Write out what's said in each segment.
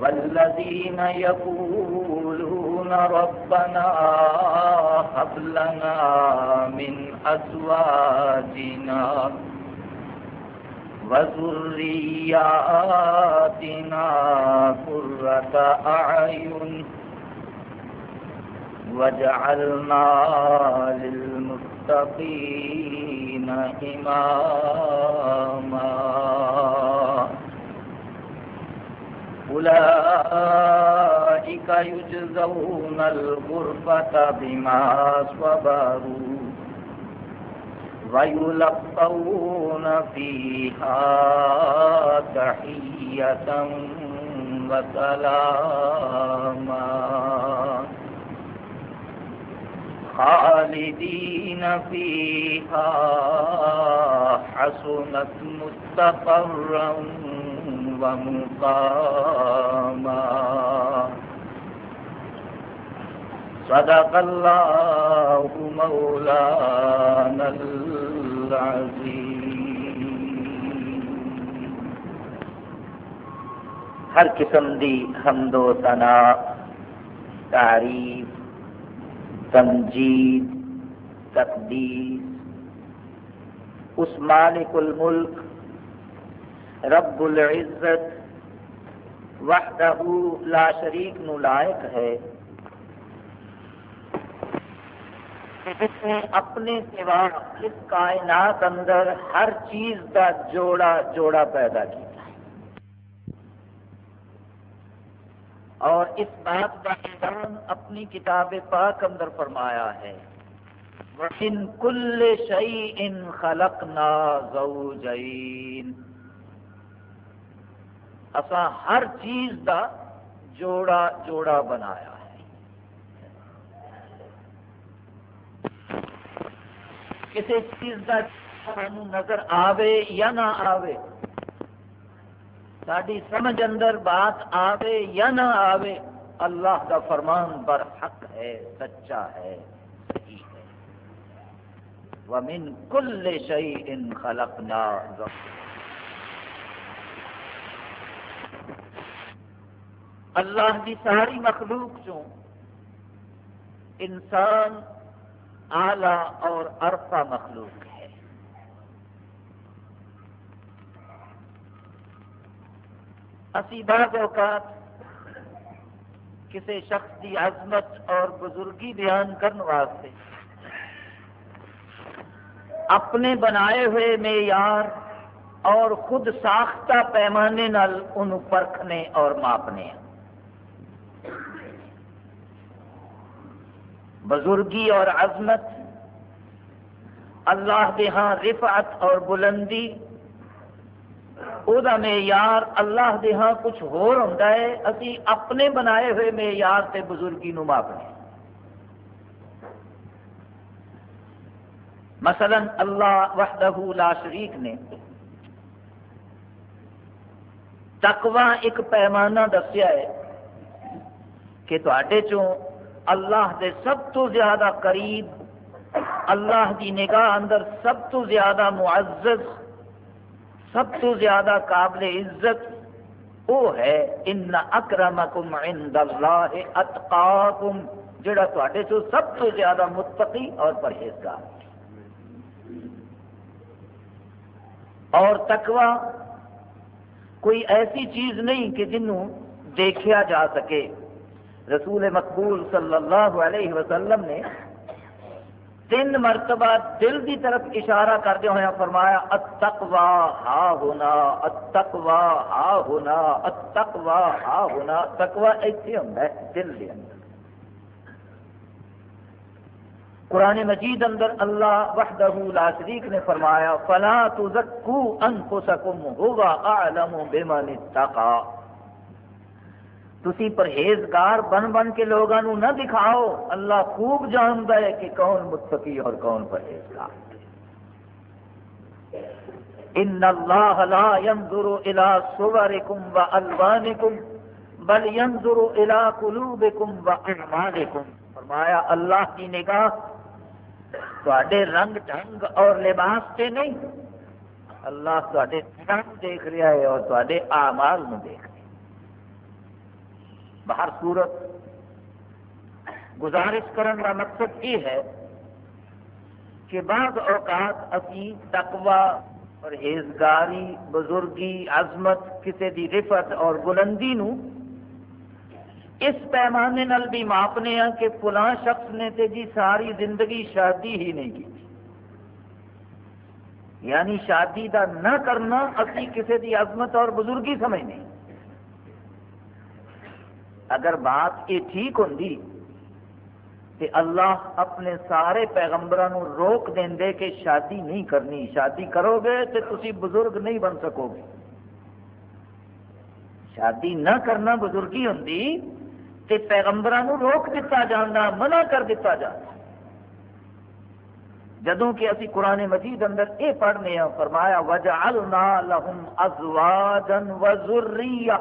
والذين يقولون ربنا هب لنا من أزواجنا وذرياتنا قرة أعين واجعلنا للمتقين إماما. أولئك يجزون الغرفة بما صبروا ويلقون فيها تحية وسلاما. خالدين فيها حسنت مستقرا ومقاما صدق الله مولانا العظيم ہر قسم دی حمد و ثنا تعریف تمجید، تقدیس۔ اس مالک الملک، رب العزت، وحدہ لا شریک نو لائق ہے۔ جس نے اپنے سوا اس کائنات اندر ہر چیز کا جوڑا جوڑا پیدا کیا۔ اور اس بات کا اعلان اپنی کتاب پاک اندر فرمایا ہے۔ ان کل شعی ان خلق نا اسا ہر چیز دا جوڑا جوڑا بنایا ہے۔ کسی چیز کا نظر آوے یا نہ آوے ساری سمجھ اندر بات آوے یا نہ آوے، اللہ کا فرمان بر حق ہے، سچا ہے، صحیح ہے۔ وَمِن كُلِّ شَيْءٍ خَلَقْنَا اللہ کی ساری مخلوق چوں انسان آلہ اور ارفا مخلوق ہے۔ اسی بعض اوقات کسی شخص کی عظمت اور بزرگی بیان کرنے واسطے۔ اپنے بنائے ہوئے معیار اور خود ساختہ پیمانے نال ان پرکھنے اور ماپنے۔ ہیں بزرگی اور عظمت اللہ کے ہاں رفعت اور بلندی وہ معیار اللہ کے ہاں کچھ ہور ہوتا ہے اسی اپنے بنائے ہوئے معیار سے بزرگی نو ماپنے مثلا اللہ وحدہ لا شریک نے تقوی ایک پیمانہ دسیا ہے کہ تے چوں اللہ دے سب تو زیادہ قریب اللہ کی نگاہ اندر سب تو زیادہ معزز سب تو زیادہ قابل عزت وہ ہے ان اکرمکم عند اللہ اتقاکم جڑا تے چو سب تو زیادہ متقی اور پرہیزگار۔ اور تقوی، کوئی ایسی چیز نہیں کہ جنوں دیکھا جا سکے۔ رسول مقبول صلی اللہ علیہ وسلم نے تین مرتبہ دل کی طرف اشارہ کرتے ہوئے فرمایا اتقوا ہا ہونا اتقوا ہا ہونا اتقوا ہا ہونا. تقوا ایسے ہوتا ہے، دل کے اندر۔ قرآن مجید اندر اللہ وحدہ لا شریک نے فرمایا، فلا تزکو انفسکم، ہوا اعلم بمن اتقا. تسی پرہیزگار بن بن کے لوگوں نہ دکھاؤ، اللہ خوب جانتا ہے کہ کون متقی اور کون پرہیزگار ان اللہ لا ينظر الى صوركم والوانكم بل ينظر الى قلوبكم واعمالكم فرمایا، اللہ کی نگاہ تے رنگ ڈھنگ اور لباس سے نہیں، اللہ تے رنگ دیکھ رہا ہے اور تے آمال میں دیکھ رہا باہر صورت گزارش کرنے کا مقصد یہ ہے کہ بعض اوقات اسی تقوی پرہیزگاری بزرگی، عظمت، کسی دی رفت اور بلندی نو اس پیمانے نال بھی ماپنے ہاں کہ فلاں شخص نے تے جی ساری زندگی شادی ہی نہیں کی۔ یعنی شادی دا نہ کرنا اسی کسی دی عظمت اور بزرگی سمجھنے۔ اگر بات یہ ٹھیک ہوں کہ اللہ اپنے سارے پیغمبروں روک دیں دے کہ شادی نہیں کرنی، شادی کرو گے تو تسی بزرگ نہیں بن سکو گے۔ شادی نہ کرنا بزرگی ہوں تو پیغمبروں روک دیتا جانا منع کر دیتا جانا جدوں کہ اسی قرآن مجید اندر یہ پڑھنے ہیں فرمایا، وجعلنا لهم ازواجا وذريہ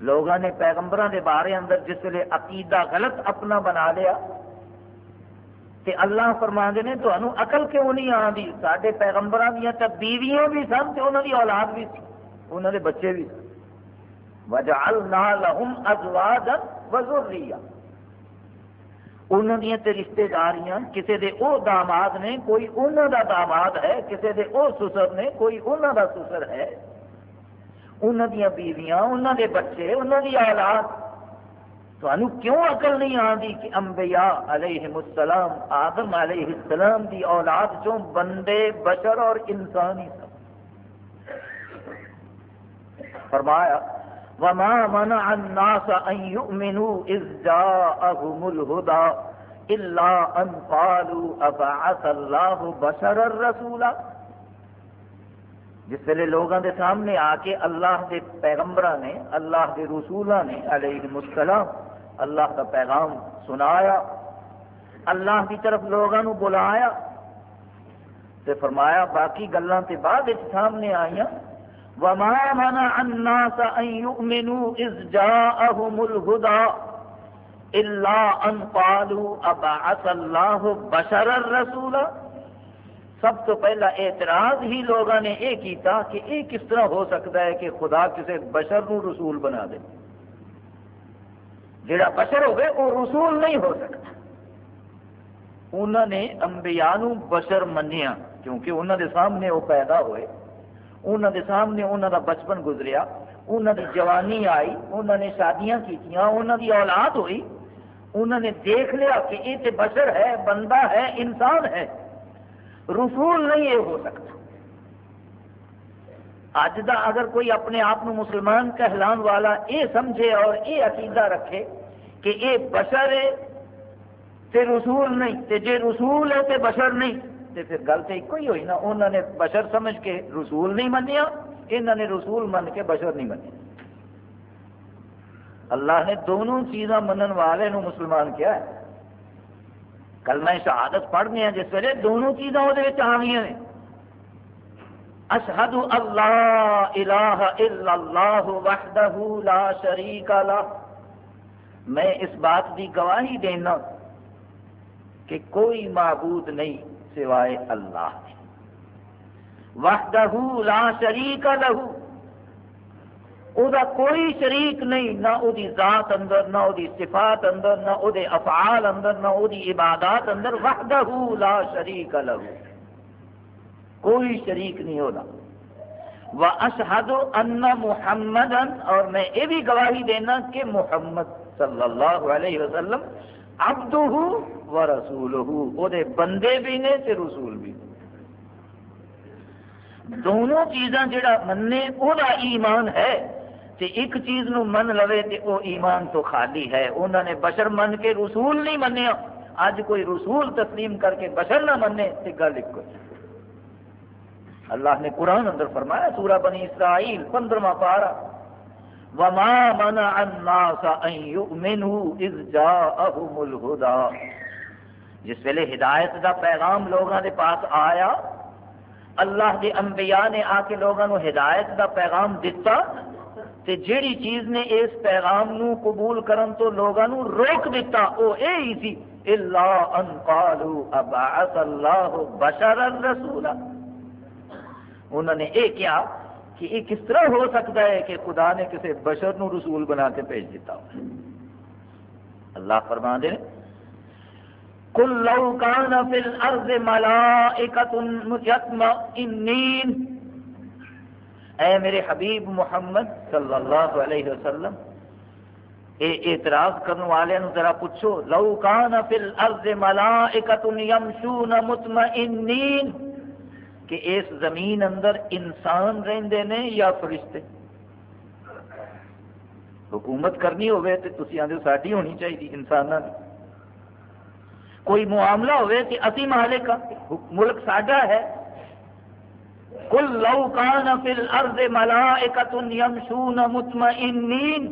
لوگوں نے پیغمبروں کے بارے اندر جس ویلے عقیدہ غلط اپنا بنا لیا، تے اللہ فرما نے تو اقل کیوں نہیں آتی سارے پیغمبر دیا تو بیویاں بھی سن تو انہوں کی اولاد بھی سی انہوں نے بچے بھی سن۔ وجعلنا لهم ازواجا وذريا انہوں دیا تے رشتے داریاں کسی دے او داماد نے، کوئی انہوں دا داماد ہے کسی دے او سسر نے، کوئی انہوں دا سسر ہے۔ انہوں دیا بیویاں انہوں دے بچے انہوں دی اولاد۔ تو کیوں عقل نہیں آتی کہ انبیاء علیہ السلام، آدم علیہ السلام دی اولاد چوں بندے، بشر اور انسانی سب فرمایا، وما منع الناس ان يؤمنوا اذ جاءهم الهدى الا ان قالوا ابعث الله بشرا رسولا۔ جس ویلے لوگوں کے سامنے آ کے اللہ کے پیغمبر نے، اللہ کے رسولہ نے علیہ السلام، اللہ کا پیغام سنایا، اللہ کی طرف لوگوں بلایا تے فرمایا، باقی گلوں کے بعد سامنے آئی وما منع الناس ان يؤمنوا اذ جاءهم الهدى الا ان قالوا ابعث الله بشرا رسولا سب تو پہلا اعتراض ہی لوگوں نے یہ کیتا کہ یہ کس طرح ہو سکتا ہے کہ خدا کسی بشر نو رسول بنا دے۔ جڑا بشر ہوگے وہ رسول نہیں ہو سکتا۔ انہوں نے انبیاء نو بشر منیا، کیونکہ انہوں دے سامنے وہ پیدا ہوئے۔ انہوں دے سامنے انہوں دا بچپن گزریا انہوں دی جوانی آئی انہوں نے شادیاں کیتیاں انہوں دی اولاد ہوئی۔ انہوں نے دیکھ لیا کہ یہ تو بشر ہے، بندہ ہے، انسان ہے۔ رسول نہیں یہ ہو سکتا۔ اج دا اگر کوئی اپنے آپ مسلمان کہلان والا یہ سمجھے اور یہ عقیدہ رکھے کہ یہ بشر ہے، تے رسول نہیں، تے جے رسول ہے، تے بشر نہیں، تے پھر گل تو ایک ہی ہوئی نا۔ انہوں نے بشر سمجھ کے رسول نہیں منیا انہوں نے رسول من کے بشر نہیں منیا۔ اللہ نے دونوں چیزاں منن والے نو مسلمان کیا ہے۔ کل میں شہادت پڑھنے ہیں، جس ویلے دونوں چیزاں وہ آ گئی ہیں۔ اشہد اللہ الہ الا اللہ وحدہ لا شریک لا میں اس بات کی گواہی دینا کہ کوئی معبود نہیں سوائے اللہ۔ وحدہ لا شریک لہو او دا کوئی شریک نہیں، نہ او دی ذات اندر، نہ او دی صفات اندر، نہ او دے افعال اندر، نہ او دی عبادات اندر، وحدہ لا شریک لہو کوئی شریک نہیں ہوتا وَأَشْهَدُ أَنَّ مُحَمَّدًا اور میں یہ بھی گواہی دینا کہ محمد صلی اللہ علیہ وسلم عبدہ ورسولہ او دے بندے بھی نے تے رسول بھی۔ دونوں چیزاں جڑا مننے او دا ایمان ہے۔ تے ایک چیز نو من لوے تے او ایمان تو خالی ہے۔ انہوں نے بشر من کے رسول نہیں منیا۔ اج کوئی رسول تسلیم کر کے بشر نہ منے تے گل ایک اللہ نے قرآن اندر فرمایا، سورہ بنی اسرائیل، پندرواں پارا وما منع الناس ان يؤمنوا اذ جاءهم الهدى۔ جس ویلے ہدایت دا پیغام لوگوں دے پاس آیا، اللہ دے انبیاء نے آ کے لوگوں ہدایت دا پیغام دیتا تے جیڑی چیز نے اس پیغام نو قبول کرن تو لوگوں نو روک دیتا او اے ہی سی، الا ان قالوا ابعث اللہ بشر الرسول انہوں نے یہ کیا کہ یہ کس طرح ہو سکتا ہے کہ خدا نے کسی بشر نو رسول بنا کے بھیج دیتا ہو؟ اللہ فرما دے کل لو کان فی الارض ملائکۃ یطمئنین اے میرے حبیب محمد صلی اللہ علیہ وسلم، اے اعتراض کرنے والے نو ذرا پوچھو، لو کان فی الارض ملائکۃ یمشون مطمئنین، کہ اس زمین اندر انسان رہندے نے یا فرشتے؟ حکومت کرنی ہوئے تو تسی آدھے ساڈی ہونی چاہیے انسانوں کی کوئی معاملہ ہوئے کہ اسی مالک ملک ساڈا ہے کل لو کان فی الارض ملائکۃ یمشون مطمئنین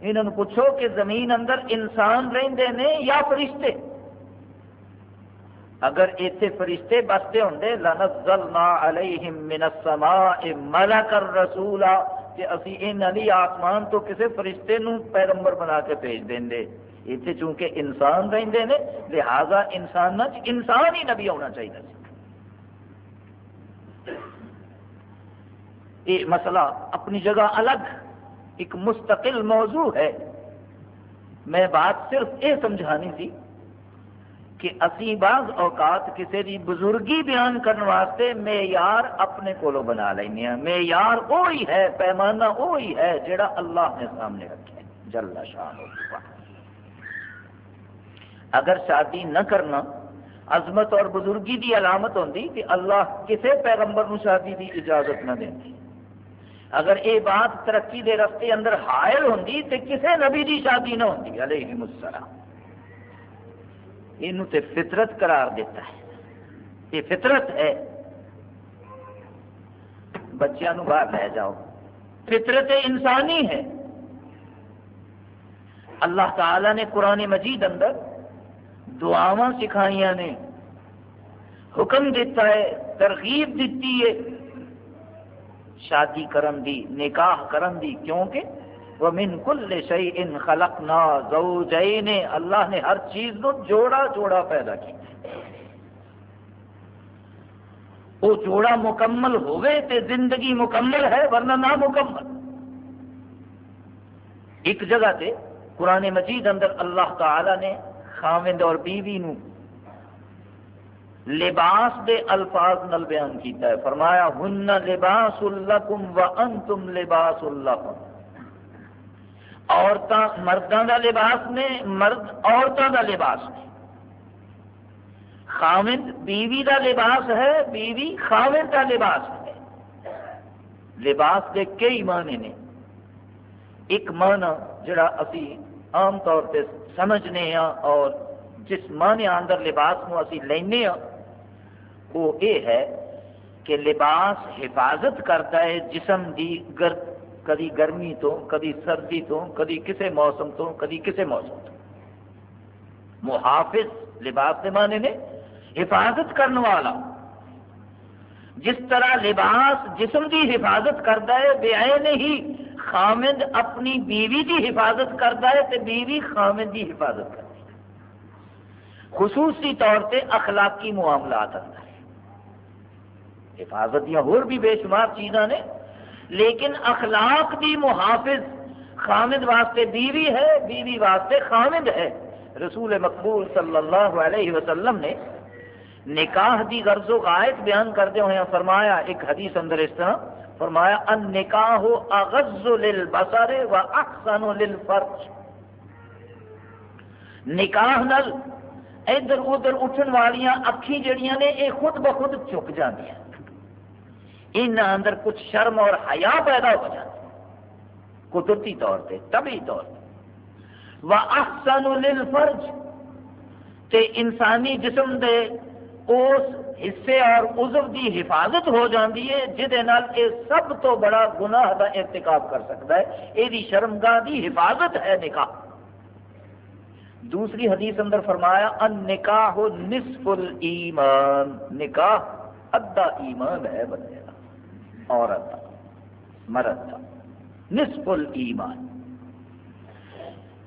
انہوں نے پوچھو کہ زمین اندر انسان رہندے نے یا فرشتے؟ اگر ایتھے فرشتے بستے ہوں لنزلنا علیہم من السماء ملک الرسولا کہ اسی انہاں دی آسمان تو کسے فرشتے نو پیغمبر بنا کے بھیج دیں دے ایتھے چونکہ انسان رہندے نے، لہذا انسان انسان ہی نبی ہونا چاہیے۔ یہ مسئلہ اپنی جگہ الگ، ایک مستقل موضوع ہے۔ میں بات صرف یہ سمجھانی تھی کہ اسی بعض اوقات کسی کی بزرگی بیان کرنے واسطے معیار اپنے کولو بنا لینا معیار وہی ہے، پیمانہ وہی ہے جڑا اللہ نے سامنے رکھے جل شان اگر شادی نہ کرنا عظمت اور بزرگی دی علامت ہوتی کہ اللہ کسی پیغمبر نو شادی دی اجازت نہ دیں اگر یہ بات ترقی دے رستے اندر حائل ہوتی تو کسی نبی دی شادی نہ ہوتی علیہ السلام۔ یہ تے فطرت قرار دیتا ہے۔ یہ فطرت ہے۔ بچیاں نو باہر لے جاؤ۔ فطرت انسانی ہے۔ اللہ تعالی نے قرآن مجید اندر دعاواں سکھائی نے۔ حکم دیتا ہے، ترغیب دیتی ہے۔ شادی کرن دی، نکاح کرن دی، کیونکہ ومن کل شیء خلقنا زوجین۔ اللہ نے ہر چیز کو جوڑا جوڑا پیدا کیا۔ وہ جوڑا مکمل ہوئے تے زندگی مکمل ہے، ورنہ نہ مکمل۔ ایک جگہ تے قرآن مجید اندر اللہ تعالی نے خامند اور بیوی نو لباس دے الفاظ نل بیان کیتا ہے۔ فرمایا ہن لباس لکم وانتم لباس لکم۔ عورتاں مردوں کا لباس نے، مرد عورتوں کا لباس نے۔ خامد بیوی کا لباس ہے، بیوی خامد کا لباس ہے۔ لباس کے کئی معنی نے۔ ایک معنی جڑا اسی عام طور پہ سمجھنے ہاں اور جس معنی اندر لباس کو اسی لینے ہاں وہ یہ ہے کہ لباس حفاظت کرتا ہے جسم کی گرد کدی گرمی تو کدی سردی تو کدی کسے موسم تو کدی کسے موسم تو۔ محافظ لباس کے معنی نے حفاظت کرنے والا۔ جس طرح لباس جسم کی حفاظت کرتا ہے، بے ہی خامد اپنی بیوی کی حفاظت کرتا ہے تو بیوی خامد کی حفاظت کرتی ہے۔ خصوصی طور پہ اخلاقی معاملات اندر۔ حفاظت یا اور بھی بے شمار چیزاں نے، لیکن اخلاق دی محافظ خامد واسطے بیوی ہے، بیوی واسطے خامد ہے۔ رسول مقبول صلی اللہ علیہ وسلم نے نکاح دی غرض و غائط بیان کرتے ہوئے فرمایا، ایک حدیث اندر اس طرح فرمایا ان نکاح اغز للبصر و احسن للفرج. نکاح نل ادھر ادھر اٹھن والیاں اکھی جڑیاں نے، یہ خود بخود چک جاندیاں. ان اندر کچھ شرم اور حیا پیدا ہو جاتی قدرتی طور پہ طبی طور پہ وہ احسن للفرج. تے انسانی جسم دے اس حصے اور عزو دی حفاظت ہو جاتی ہے جہد سب تو بڑا گناہ کا ارتکاب کر سکتا ہے۔ یہ شرمگاہ دی حفاظت ہے نکاح۔ دوسری حدیث اندر فرمایا ان نکاح نصف الایمان۔ نکاح ادھا ایمان ہے بندے کا عورت کا مرد تھا نصف الایمان۔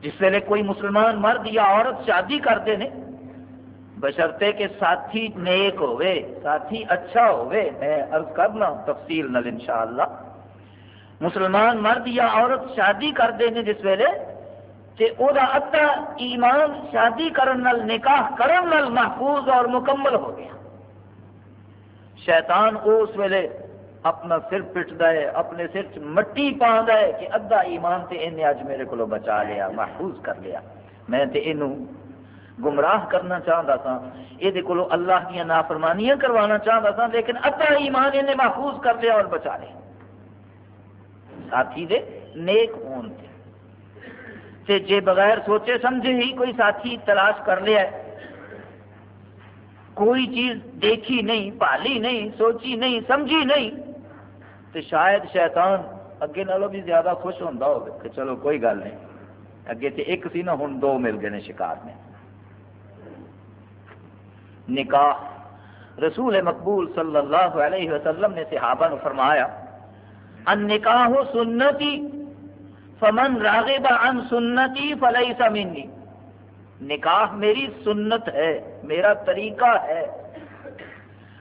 جس ویلے کوئی مسلمان مرد یا عورت شادی کرتے ہیں بشرتے کہ ساتھی نیک ہوئے ساتھی اچھا ہوئے میں عرض کرنا تفصیل نل انشاءاللہ۔ مسلمان مرد یا عورت شادی کرتے ہیں جس ویلے کہ او دا اتا ایمان شادی کرن نل، نکاح کرن نل محفوظ اور مکمل ہو گیا۔ شیطان اس ویلے اپنا سر پٹتا ہے، اپنے سر چ مٹی پاندا ہے کہ ادھا ایمان تے انہیں اج میرے کو بچا لیا، محفوظ کر لیا۔ میں تے اینو گمراہ کرنا چاہتا تھا۔ یہ کو اللہ کی نافرمانیاں کروانا چاہتا تھا، لیکن ادھا ایمان انہیں محفوظ کر لیا اور بچا لیا۔ ساتھی دے، نیک ہون تے تے جے بغیر سوچے سمجھے ہی کوئی ساتھی تلاش کر لیا ہے۔ کوئی چیز دیکھی نہیں، پالی نہیں، سوچی نہیں، سمجھی نہیں۔ تو شاید شیطان اگے نالوں بھی زیادہ خوش ہوتا ہو کہ چلو کوئی گل نہیں۔ اگے تے ایک سی نا ہوں دو مل گئے شکار میں نکاح۔ رسول مقبول صلی اللہ علیہ وسلم نے صحابہ نے فرمایا، ان نکاح سنتی فمن راغب عن سنتی فلیس منی۔ نکاح میری سنت ہے، میرا طریقہ ہے۔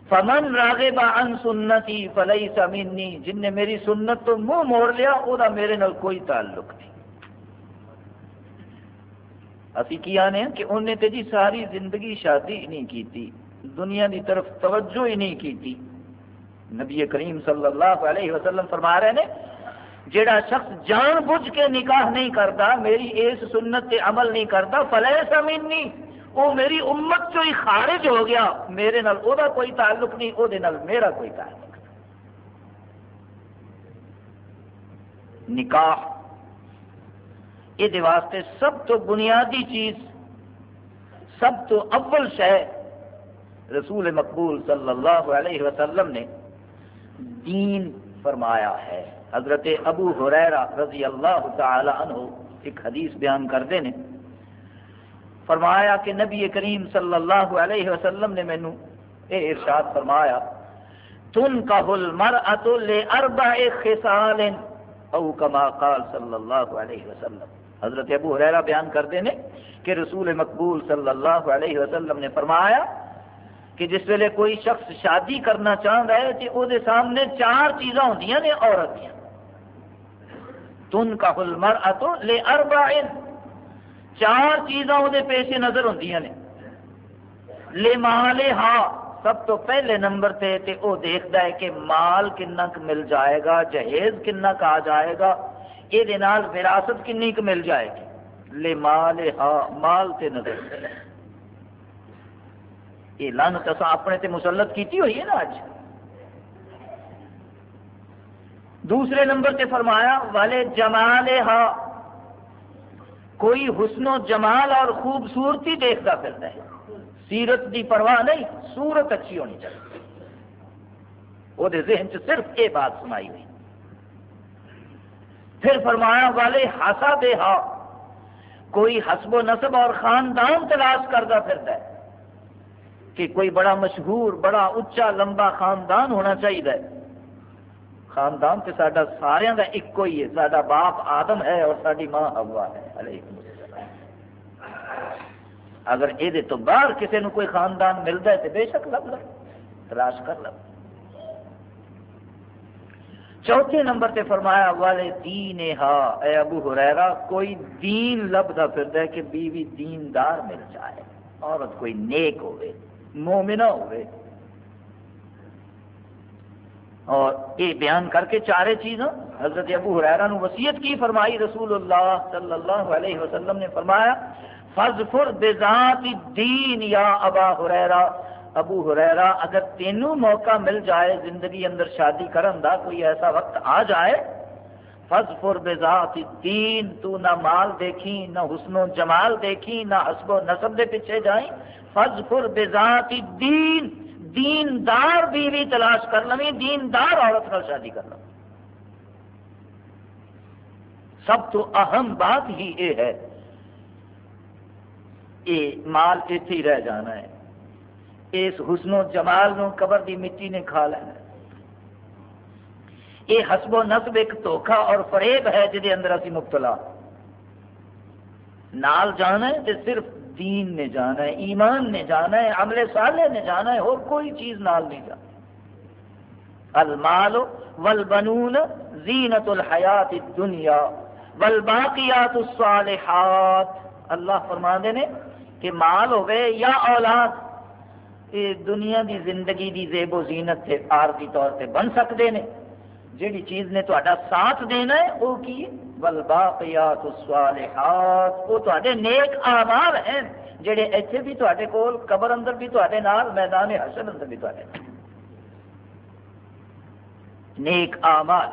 فمن راغب عن سنتی فلیس منی۔ جن نے میری سنت تو منہ موڑ لیا، وہ میرے نال کوئی تعلق نہیں اسی کی آنے ہیں کہ انہیں تے جی ساری زندگی شادی نہیں کی دنیا کی طرف توجہ ہی نہیں کی نبی کریم صلی اللہ علیہ وسلم فرما رہے ہیں جیڑا شخص جان بوجھ کے نکاح نہیں کرتا، میری اس سنت تے عمل نہیں کرتا، فلے سمینی وہ میری امت چو ہی خارج ہو گیا، میرے نال او دا کوئی تعلق نہیں، او دے نال میرا کوئی تعلق نکاح یہ واسطے سب تو بنیادی چیز، سب تو اول شہ رسول مقبول صلی اللہ علیہ وسلم نے دین فرمایا ہے۔ حضرت ابو حریرہ رضی اللہ تعالی عنہ ایک حدیث بیان کرتے ہیں فرمایا کہ نبی کریم صلی اللہ علیہ وسلم نے مینو اے ارشاد فرمایا تن کا او کما قال صلی اللہ علیہ وسلم۔ حضرت ابو حریرہ بیان کرتے ہیں کہ رسول مقبول صلی اللہ علیہ وسلم نے فرمایا کہ جس ویلے کوئی شخص شادی کرنا چاہتا ہے تو وہ سامنے چار چیزاں ہوندیاں نے، عورت دیا۔ تن کا مر اتو لے اربا چار چیزاں وہ پیش نظر ہوں نے۔ لے مال ہا۔ سب تو پہلے نمبر تے تے او دیکھتا ہے کہ مال کنا مل جائے گا، جہیز کنا آ جائے گا۔ یہ وراثت کنی مل جائے گی۔ لے مال ہا مال تے نظر۔ یہ لن تو اپنے تے مسلط کیتی ہوئی ہے نا اج دوسرے نمبر تے فرمایا، والے جمال ہا کوئی حسن و جمال اور خوبصورتی دیکھتا پھرتا ہے۔ سیرت دی پرواہ نہیں صورت اچھی ہونی چاہیے۔ وہ ذہن چ صرف یہ بات سنائی ہوئی۔ پھر فرمایا، والے ہاسا دے ہا، کوئی حسب و نصب اور خاندان تلاش کرتا پھرتا ہے کہ کوئی بڑا مشہور، بڑا اچا لمبا خاندان ہونا چاہیے خاندان تو سارا سارا کا ایک ہی ہے۔ سارا باپ آدم ہے اور ساری ماں ہوا ہے۔ اگر یہ تو باہر کسی نے کوئی خاندان ملتا ہے تو بے شک لب لو تلاش کر لو چوتھے نمبر تے فرمایا، والے دین ہا اے ابو حریرا کوئی دین لبدا پھردا ہے کہ بیوی دیندار مل جائے، عورت کوئی نیک ہوئے، مومنہ ہوئے۔ اور یہ بیان کر کے چارے چیزوں حضرت ابو حریرہ نو وصیت کی فرمائی، رسول اللہ صلی اللہ علیہ وسلم نے فرمایا فضفر بذات الدین یا ابا حریرہ ابو حریرہ اگر تینوں موقع مل جائے زندگی اندر شادی کرن دا، کوئی ایسا وقت آ جائے فضفر بذات الدین، تو نہ مال دیکھی، نہ حسن و جمال دیکھی، نہ حسب و نصب دے پیچھے جائیں فضفر بذات الدین، دیندار بیوی تلاش کر لیں دیندار عورت کا شادی کر لو سب تو اہم بات ہی یہ ہے، یہ مال اتنے ہی رہ جانا ہے۔ اس حسن و جمال نو قبر دی مٹی نے کھا لینا۔ یہ حسب و نصب ایک دھوکھا اور فریب ہے جہد اندر اسی مبتلا۔ نال جانا ہے تو صرف دین نے جانا ہے، ایمان نے جانا ہے، عمل صالح نے جانا ہے، اور کوئی چیز نال نہیں جانا۔ المال والبنون زینت الحیات الدنیا والباقیات الصالحات۔ اللہ فرما دے نے کہ مال ہوئے یا اولاد یہ دنیا دی زندگی دی زیب و زینت سے عارضی طور سے بن سکتے ہیں جیڑی چیز نے تا ساتھ دینا ہے وہ کی؟ والباقیات الصالحات۔ وہ تے نیک آمار ہیں جڑے اتنے بھی تے کول، قبر اندر بھی تے نال، میدان حشر اندر بھی تے نیک آمال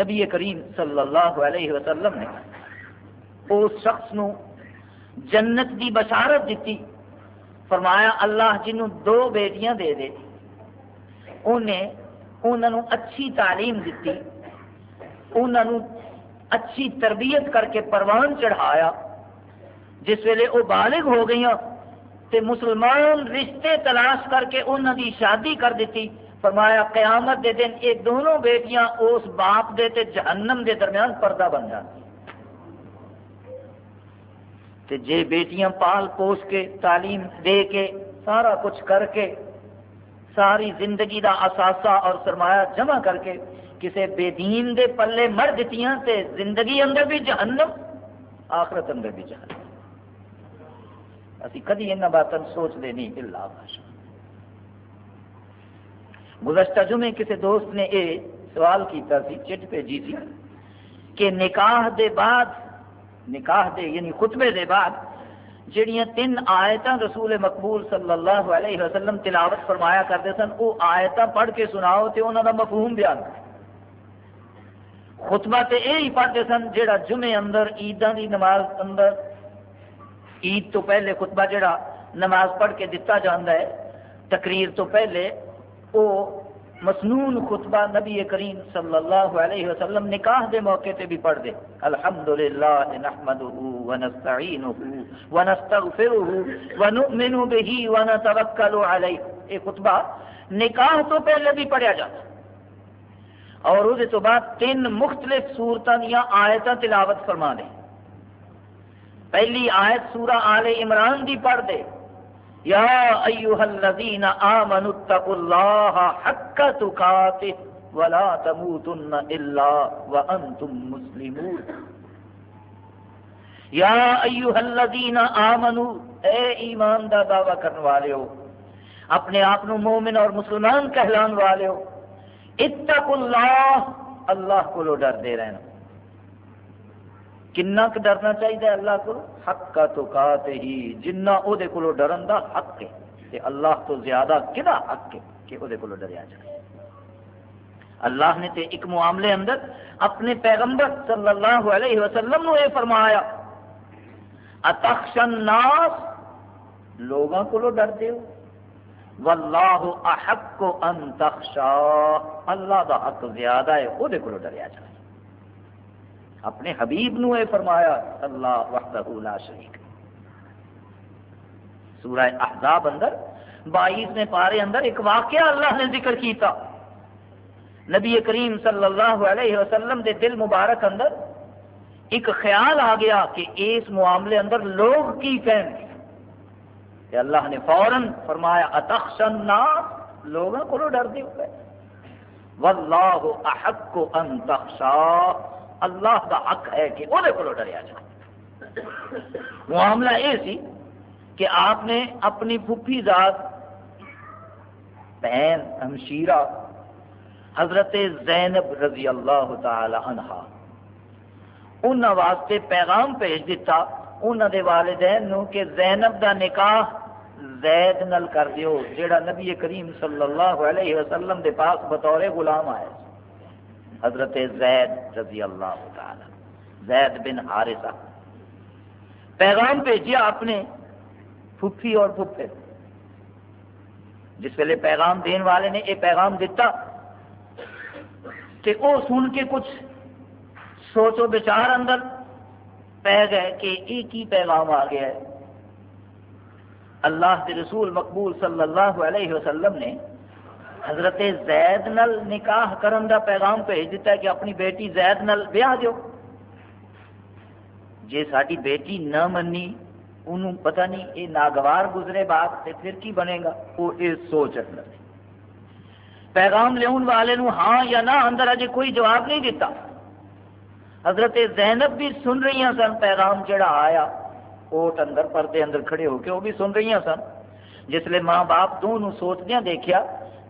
نبی کریم صلی اللہ علیہ وسلم نے اس شخص نو جنت دی بشارت دیتی فرمایا، اللہ جنوں دو بیٹیاں دے دے۔ انہیں انہوں اچھی تعلیم دیتی انہوں اچھی تربیت کر کے پروان چڑھایا۔ جس ویلے وہ بالغ ہو گئی تے مسلمان رشتے تلاش کر کے انہوں دی شادی کر دیتی فرمایا، قیامت دے دن یہ دونوں بیٹیاں اس باپ دے تے جہنم دے درمیان پردہ بن جاتی۔ تے جے بیٹیاں پال پوس کے، تعلیم دے کے، سارا کچھ کر کے، ساری زندگی دا اثاثہ اور سرمایہ جمع کر کے کسی بے دین دے پلے مر دیتی تے زندگی اندر بھی جہنم، آخرت اندر بھی جہنم۔ اسی کدی ان باتوں سوچ لے نہیں اللہ باشا۔ گزشتہ جمعے کسی دوست نے یہ سوال کیتا سی، چٹ بھیجی تھی کہ نکاح دے بعد نکاح دے یعنی خطبے دے بعد جڑیاں تین آیت رسول مقبول صلی اللہ علیہ وسلم تلاوت فرمایا کرتے سن وہ آیت پڑھ کے سناؤ تو انہوں کا مفہوم بیان خطبہ تے یہ ہی پڑھتے سن جڑا جمعے اندر، عیداں دی نماز اندر، عید تو پہلے خطبہ جڑا نماز پڑھ کے دتا جاتا ہے، تقریر تو پہلے وہ مسنون خطبہ نبی کریم صلی اللہ علیہ وسلم نکاح دے موقع تے بھی پڑھ دے۔ الحمدللہ نحمده ونستعینه ونستغفره ونؤمن به ونتوکل علیہ۔ یہ خطبہ نکاح تو پہلے بھی پڑھیا جاتا اور اس تو بعد تین مختلف صورتوں دیا آیتیں تلاوت فرما دے۔ پہلی آیت سورہ آل عمران دی پڑھ دے۔ یا ایوہ الذین آمنوا اتقوا اللہ حق تقاته ولا تموتن الا وانتم مسلمون۔ یا ایوہ الذین آمنوا اے ایمان دا دعویٰ کرنے والے ہو اپنے آپ مومن اور مسلمان کہلان والے ہو اتقوا اللہ اللہ کو ڈر دے رہنا کنا ڈرنا چاہیے اللہ کو؟ حق کا تو ہی، جنہ وہ ڈرن کا حق ہے۔ تے اللہ تو زیادہ کدا حق ہے کہ وہ ڈریا جائے؟ اللہ نے تے ایک معاملے اندر اپنے پیغمبر صلی اللہ علیہ وسلم نے یہ فرمایا اتخش الناس؟ لوگوں کو ڈر دیو واللہ احق ان تخشا۔ اللہ دا حق زیادہ ہے وہ ڈریا جائے۔ اپنے حبیب نو اے فرمایا، اللہ وحدہ لا شریک سورہ احزاب اندر، بائیس نے پارے اندر ایک واقعہ اللہ نے ذکر کیتا۔ نبی کریم صلی اللہ علیہ وسلم دے دل مبارک اندر ایک خیال آ گیا کہ اس معاملے اندر لوگ کی کہیں کہ اللہ نے فوراً فرمایا اتخش الناس لوگوں کو ڈر دے واللہ احق ان تخشا۔ اللہ کا حق ہے کہ وہ ڈریا جائے۔ معاملہ یہ سی کہ آپ نے اپنی پھوپھی ذات، بہن ہمشیرہ، حضرت زینب رضی اللہ تعالی عنہ ان واسطے پیغام بھیج دیتا انہوں دے والدین نو کہ زینب دا نکاح زید نل کر دیو، جیڑا نبی کریم صلی اللہ علیہ وسلم دے پاس بطور غلام آئے حضرت زید رضی اللہ تعالی زید بن حارثہ۔ پیغام بھیجیا اپنے پھپھی اور پھپھے۔ جس ویلے پیغام دین والے نے یہ پیغام دیتا کہ وہ سن کے کچھ سوچو بچار اندر پہ گئے کہ ایک ہی پیغام آ گیا ہے۔ اللہ کے رسول مقبول صلی اللہ علیہ وسلم نے حضرت زید نل نکاح کرن دا پیغام بھیج دیتا ہے کہ اپنی بیٹی زید نل بیاہ دیو۔ جی ساری بیٹی نہ منی انہوں پتہ نہیں یہ ناگوار گزرے بات تے پھر کی بنے گا؟ وہ یہ سوچ رکھنا پیغام لیا والے نو ہاں یا نہ اندر اجے کوئی جواب نہیں دیتا۔ حضرت زینب بھی سن رہی سن، پیغام جڑا آیا، اوٹ اندر پردے اندر کھڑے ہو کے وہ بھی سن رہی سن۔ جسے ماں باپ دونوں سوچدیا دیکھیا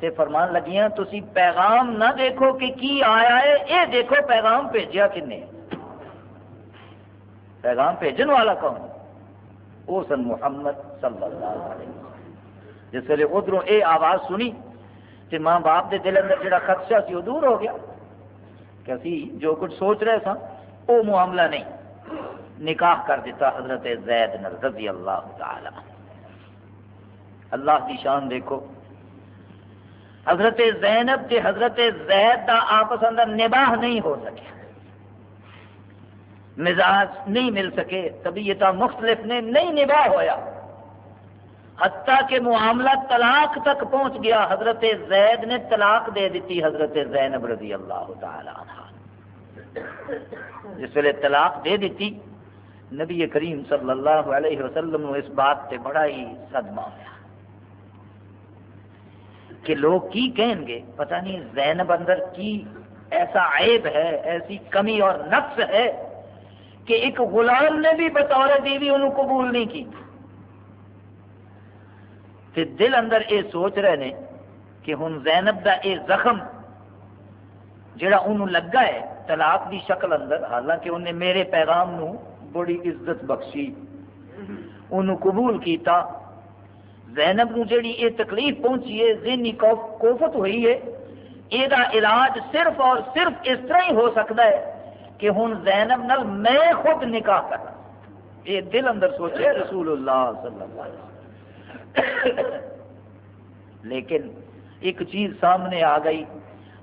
تے فرمان لگیاں، تسی پیغام نہ دیکھو کہ کی آیا ہے، اے دیکھو پیغام بھیجا کنے۔ پیغام بھیجن والا کون؟ وہ سن محمد صلی اللہ علیہ وسلم۔ جس ویلے ادھر اے آواز سنی تے ماں باپ دے دل اندر جڑا خدشہ سی وہ دور ہو گیا کہ اسی جو کچھ سوچ رہے سن وہ معاملہ نہیں۔ نکاح کر دیتا حضرت زید رضی اللہ تعالی۔ اللہ کی شان دیکھو۔ حضرت زینب تے حضرت زید دا آپس اندر نباہ نہیں ہو سکے۔ مزاج نہیں مل سکے۔ طبیعت مختلف نے نہیں نباہ ہویا۔ حتیٰ کہ معاملہ طلاق تک پہنچ گیا۔ حضرت زید نے طلاق دے دیتی حضرت زینب رضی اللہ تعالی عنہ۔ جس ویلے طلاق دے دیتی، نبی کریم صلی اللہ علیہ وسلم اس بات سے بڑا ہی صدمہ ہوا۔ کہ لوگ کی کہیں گے؟ پتہ نہیں، زینب اندر کی ایسا عیب ہے، ایسی کمی اور نقص ہے کہ ایک غلام نے بھی بطور بیوی انہوں قبول نہیں کی۔ پھر دل اندر یہ سوچ رہے ہیں کہ ہوں زینب دا یہ زخم جڑا انہوں لگا ہے طلاق دی شکل اندر، حالانکہ انہیں میرے پیغام نو بڑی عزت بخشی، انہوں قبول کیتا۔ زینب نو جڑی یہ تکلیف پہنچی ہے ذہنی کوفت ہوئی ہے یہ علاج صرف اور صرف اس طرح ہی ہو سکتا ہے کہ ہوں زینب نل میں خود نکاح کرنا یہ دل اندر سوچے، رسول اللہ صلی اللہ علیہ وسلم۔ لیکن ایک چیز سامنے آ گئی،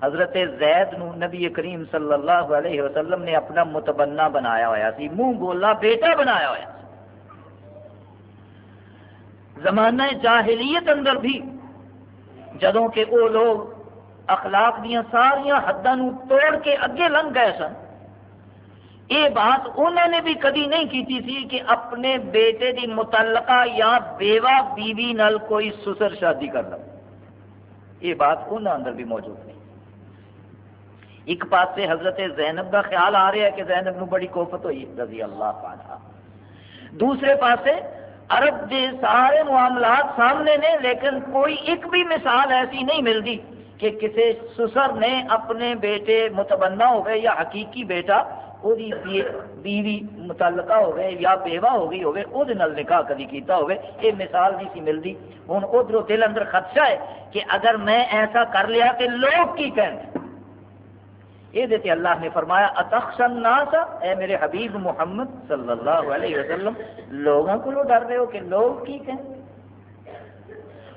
حضرت زید نو نبی کریم صلی اللہ علیہ وسلم نے اپنا متبنا بنایا ہوا سی، منہ بولا بیٹا بنایا ہوا زمانہ جاہلیت اندر بھی جدوں کہ وہ لوگ اخلاق دیا ساریا حدوں توڑ کے اگے لنگ گئے سن یہ بات انہوں نے بھی کدی نہیں کی تھی کہ اپنے بیٹے دی متعلقہ یا بیوہ بیوی نال کوئی سسر شادی کر لو۔ یہ بات انہوں اندر بھی موجود نہیں۔ ایک پاس سے حضرت زینب کا خیال آ رہا ہے کہ زینب نو بڑی کوفت ہوئی، رضی اللہ عنہ دوسرے پاسے عرب کے سارے معاملات سامنے نے، لیکن کوئی ایک بھی مثال ایسی نہیں ملتی کہ کسی سسر نے اپنے بیٹے متبنہ ہو گئے یا حقیقی بیٹا، وہ بیوی متعلقہ ہو گئے یا بیوہ ہو گئی ہوگی وہ نکاح کدی کیتا ہوگی یہ مثال نہیں سی ملتی۔ ہوں ادھر دل اندر خدشہ ہے کہ اگر میں ایسا کر لیا کہ لوگ کی کہیں یہ دیتے اللہ نے فرمایا اتخش الناس اے میرے حبیب محمد صلی اللہ علیہ وسلم، لوگوں کو لو ڈر رہے ہو کہ لوگ کی کہیں؟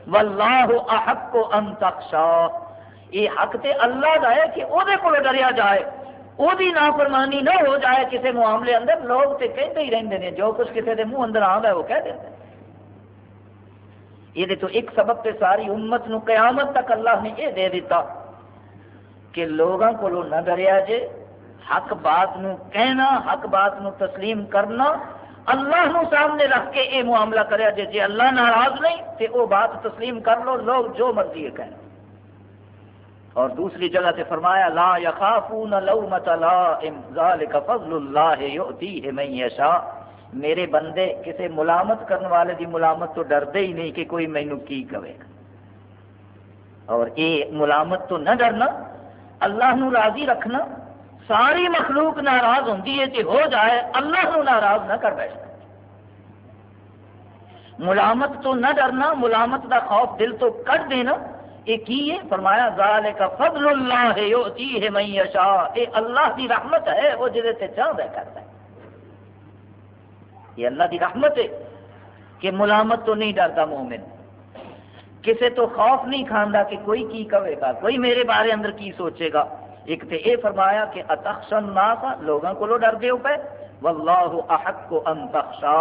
واللہ احق ان تخشا۔ یہ حق تے اللہ دا ہے کہ او کو ڈریا جائے۔ وہ نافرمانی نہ ہو جائے کسی معاملے اندر۔ لوگ تے کہتے ہی رہتے ہیں جو کچھ کسی کے منہ اندر آتا ہے وہ کہہ دیتے ہیں یہ تو ایک سبب تے ساری امت نو قیامت تک اللہ نے یہ دے دیتا کہ لوگوں کو نہ ڈریا جے، حق بات نو کہنا، حق بات نو تسلیم کرنا، اللہ نو سامنے رکھ کے یہ معاملہ کریا جے جے اللہ ناراض نہیں تے وہ بات تسلیم کر لو، لوگ جو مرضی ہے کہنا اور دوسری جگہ سے فرمایا، لا یخافون لومت لائم، ذالک فضل اللہ یؤتیہ من یشاء۔ میرے بندے کسی ملامت کرنے والے دی ملامت تو ڈردے ہی نہیں کہ کوئی مینو کی کہے۔ گا اور یہ ملامت تو نہ ڈرنا اللہ نو راضی رکھنا، ساری مخلوق ناراض ہوتی ہے کہ ہو جائے، اللہ نو ناراض نہ کر بیٹھنا۔ ملامت تو نہ ڈرنا، ملامت دا خوف دل تو کٹ دینا، یہ کی ہے؟ فرمایا، ذالک فضل اللہ ہے من یشاء۔ یہ اللہ دی رحمت ہے، وہ جدے تے چاہتا کرتا ہے یہ اللہ دی رحمت ہے کہ ملامت تو نہیں ڈرتا مومن۔ کسے تو خوف نہیں کھانا کہ کوئی کی کہے گا، کوئی میرے بارے اندر کی سوچے گا۔ ایک تو یہ فرمایا کہ اتخشن الناس لوگوں کو لو ڈر دے پے۔ واللہ احق ان تخشا۔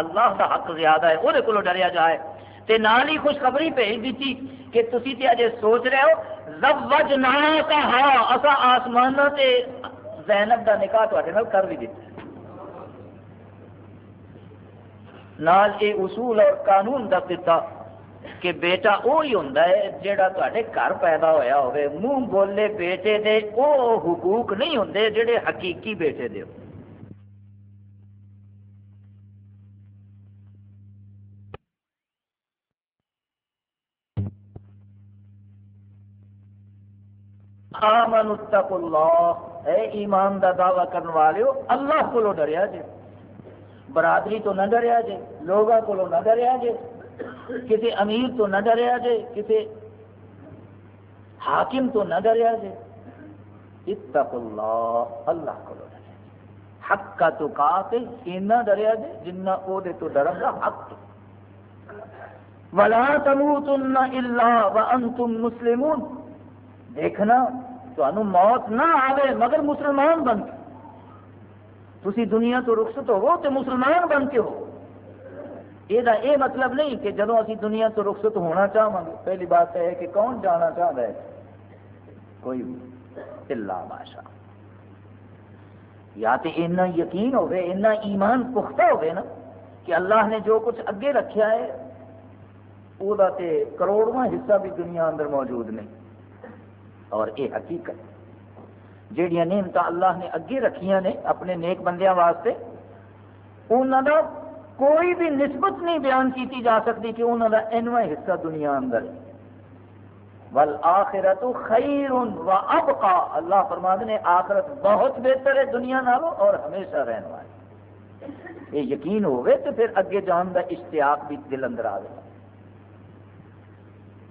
اللہ کا حق زیادہ ہے وہ کو ڈریا جائے۔ تے نال ہی خوشخبری بھیج دیتی کہ تسی تے اجے سوچ رہے ہو زوجنا کا ہاں اسا آسمان تے زینب دا نکاح تواڈے نال کر بھی دیتا نال اے اصول اور قانون دا دیتا کہ بیٹا وہی ہوں جہاں تے گھر پیدا ہویا ہوئے منہ بولے بیٹے دے او حقوق نہیں ہوں جڑے حقیقی بیٹے دے آمن اتق اللہ اے ایمان دا دعوی کرنے والے ہو اللہ کو ڈریا جے برادری تو نہ ڈریا جے لوگوں کو نہ ڈریا جے کسی امیر تو نہ ڈریا جے کسی حاکم تو نہ ڈریا جے اتق اللہ اللہ کو ڈریا حق کا تو کہا کہ اینا ڈریا جے جنہ او دے تو ڈرن گا حق تو۔ ولا تموتن الا وانتم مسلمون۔ دیکھنا تو موت نہ آئے مگر مسلمان بن کے۔ تھی دنیا تو رخصت ہو تو مسلمان بن کے ہو یہ مطلب نہیں کہ جب اسی دنیا تو رخصت ہونا چاہوں گے پہلی بات ہے کہ کون جانا چاہتا ہے کوئی اللہ بادشاہ یا تو اتنا یقین ہوگی اتنا ایمان پختہ ہوگی نا کہ اللہ نے جو کچھ اگے رکھا ہے وہ کروڑواں حصہ بھی دنیا اندر موجود نہیں اور یہ حقیقت جہیا نعمت اللہ نے اگے رکھیاں نے اپنے نیک بندیاں واسطے انہوں کا کوئی بھی نسبت نہیں بیان کی جا سکتی کہ انہوں کا اینواں حصہ دنیا اندر ول آخرت خیر و ابقا۔ اللہ فرماد نے آخرت بہت بہتر ہے دنیا نالوں اور ہمیشہ رہنے والی یہ یقین ہوئے تو پھر اگے جان کا اشتیاق بھی دل اندر آ گیا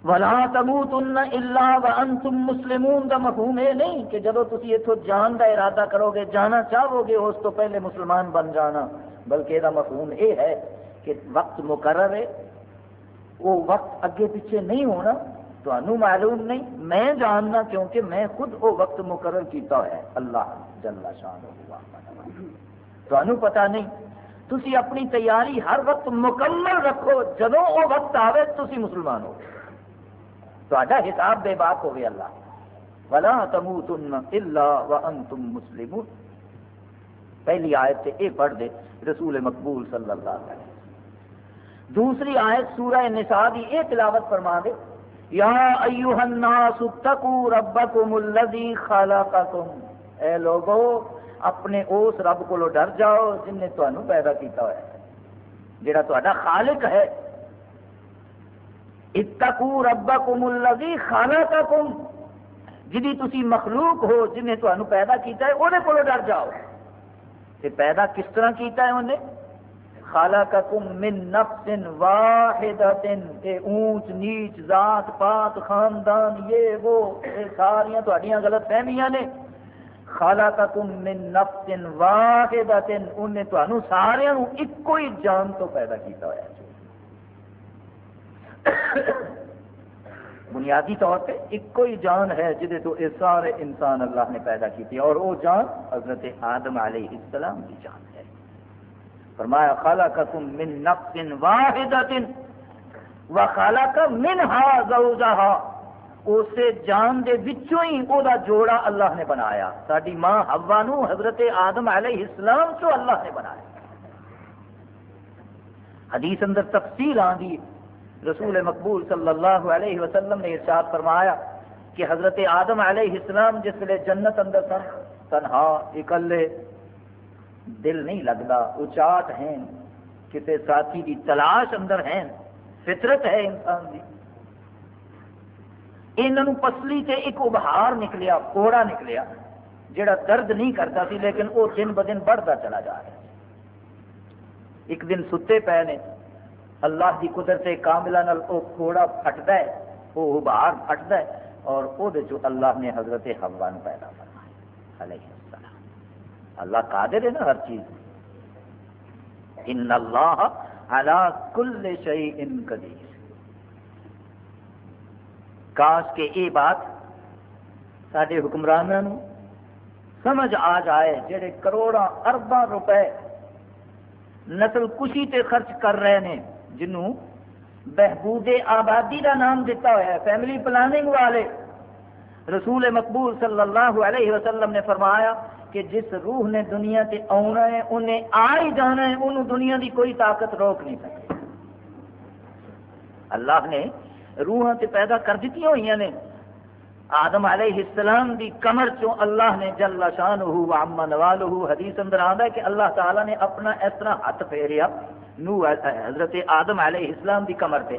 ولا تموتن الا وانتم مسلمون۔ دا مفہوم یہ نہیں کہ جب تسی اتو جان دا ارادہ کرو گے، جانا چاہو گے، اس تو پہلے مسلمان بن جانا۔ بلکہ یہ مفہوم یہ ہے کہ وقت مقرر ہے، وہ وقت اگے پیچھے نہیں ہونا تو معلوم نہیں، میں جاننا کیونکہ میں خود وہ وقت مقرر کیتا ہے۔ اللہ جل شان تو پتا نہیں، تسی اپنی تیاری ہر وقت مکمل رکھو جدو وہ وقت آئے تسی مسلمان ہو۔ تا حساب بے باک ہو گیا اللہ۔ ولا تموتن الا وانتم مسلمون۔ پہلی آیت سے یہ پڑھ دے، رسول مقبول صلی اللہ علیہ وسلم۔ دوسری آیت سورہ نساء دی یہ تلاوت فرما دے، یا ایوہ الناس اتقوا ربکم الذی خلقکم۔ اے لوگو، اپنے اس رب کو ڈر جاؤ جن نے تمہیں پیدا کیتا ہوا ہے جڑا تا خالق ہے۔ اتقو ربکم الذی خلقکم۔ جدی تسی مخلوق ہو جنہیں تمہیں پیدا کیتا ہے وہ ڈر جاؤ۔ تے پیدا کس طرح کیتا ہے انہیں خلقکم من نفس واحدت اے اونچ نیچ ذات پات خاندان، یہ وہ، اے ساریاں تہاڈیاں غلط فہمیاں نے۔ خلقکم من نفس واحدت انہیں تانوں سارے ایک ہی جان تو پیدا کیتا ہوا ہے۔ بنیادی طور پہ ایک کوئی جان ہے جہے تو یہ سارے انسان اللہ نے پیدا کی اور وہ جان حضرت آدم علیہ السلام کی جان ہے۔ فرمایا خالہ من نفس واحد و خالہ کا اسے جان دے وچوں ہی وہ جوڑا اللہ نے بنایا۔ ساری ماں ہوا نو حضرت آدم علیہ السلام چو اللہ نے بنایا۔ حدیث اندر تفصیل آندی رسول مقبول صلی اللہ علیہ وسلم نے ارشاد فرمایا کہ حضرت آدم علیہ السلام جس لیے جنت اندر سن تنہا اکلے دل نہیں لگتا، اچاٹ ہیں کسی ساتھی کی تلاش اندر ہیں، فطرت ہے انسان کی انہوں پسلی سے ایک ابہار نکلیا، کوڑا نکلیا، جڑا درد نہیں کرتا سی، لیکن وہ دن ب دن بڑھتا چلا جا رہا ایک دن ستے پے نے اللہ کی قدرت کاملہ وہ کھوڑا پھٹتا ہے وہ ابار پھٹتا ہے اور وہ اللہ نے حضرت حوا پیدا فرمایا۔ علیہ السلام۔ اللہ قادر ہے نا ہر چیز۔ ان اللہ علی کل شعی ان قدیر۔ کاش کے یہ بات سارے حکمرانوں سمجھ آ جائے، جڑے کروڑا ارباں روپے نسل کشی تے خرچ کر رہے ہیں جنوں بہبود آبادی کا نام دیتا ہوا ہے فیملی پلاننگ والے۔ رسول مقبول صلی اللہ علیہ وسلم نے فرمایا کہ جس روح نے دنیا سے آنا ہے، انہیں آ ہی جانا ہے، انہوں دنیا کی کوئی طاقت روک نہیں سکتی۔ اللہ نے روحاں سے پیدا کر دیتی ہوئی نے۔ آدم علیہ السلام دی کمر چوں اللہ نے جل شان ہو عما نوال ہو حدیث اندر آتا ہے کہ اللہ تعالیٰ نے اپنا اس طرح ہاتھ پھیریا۔ نو حضرت آدم علیہ السلام دی کمر پہ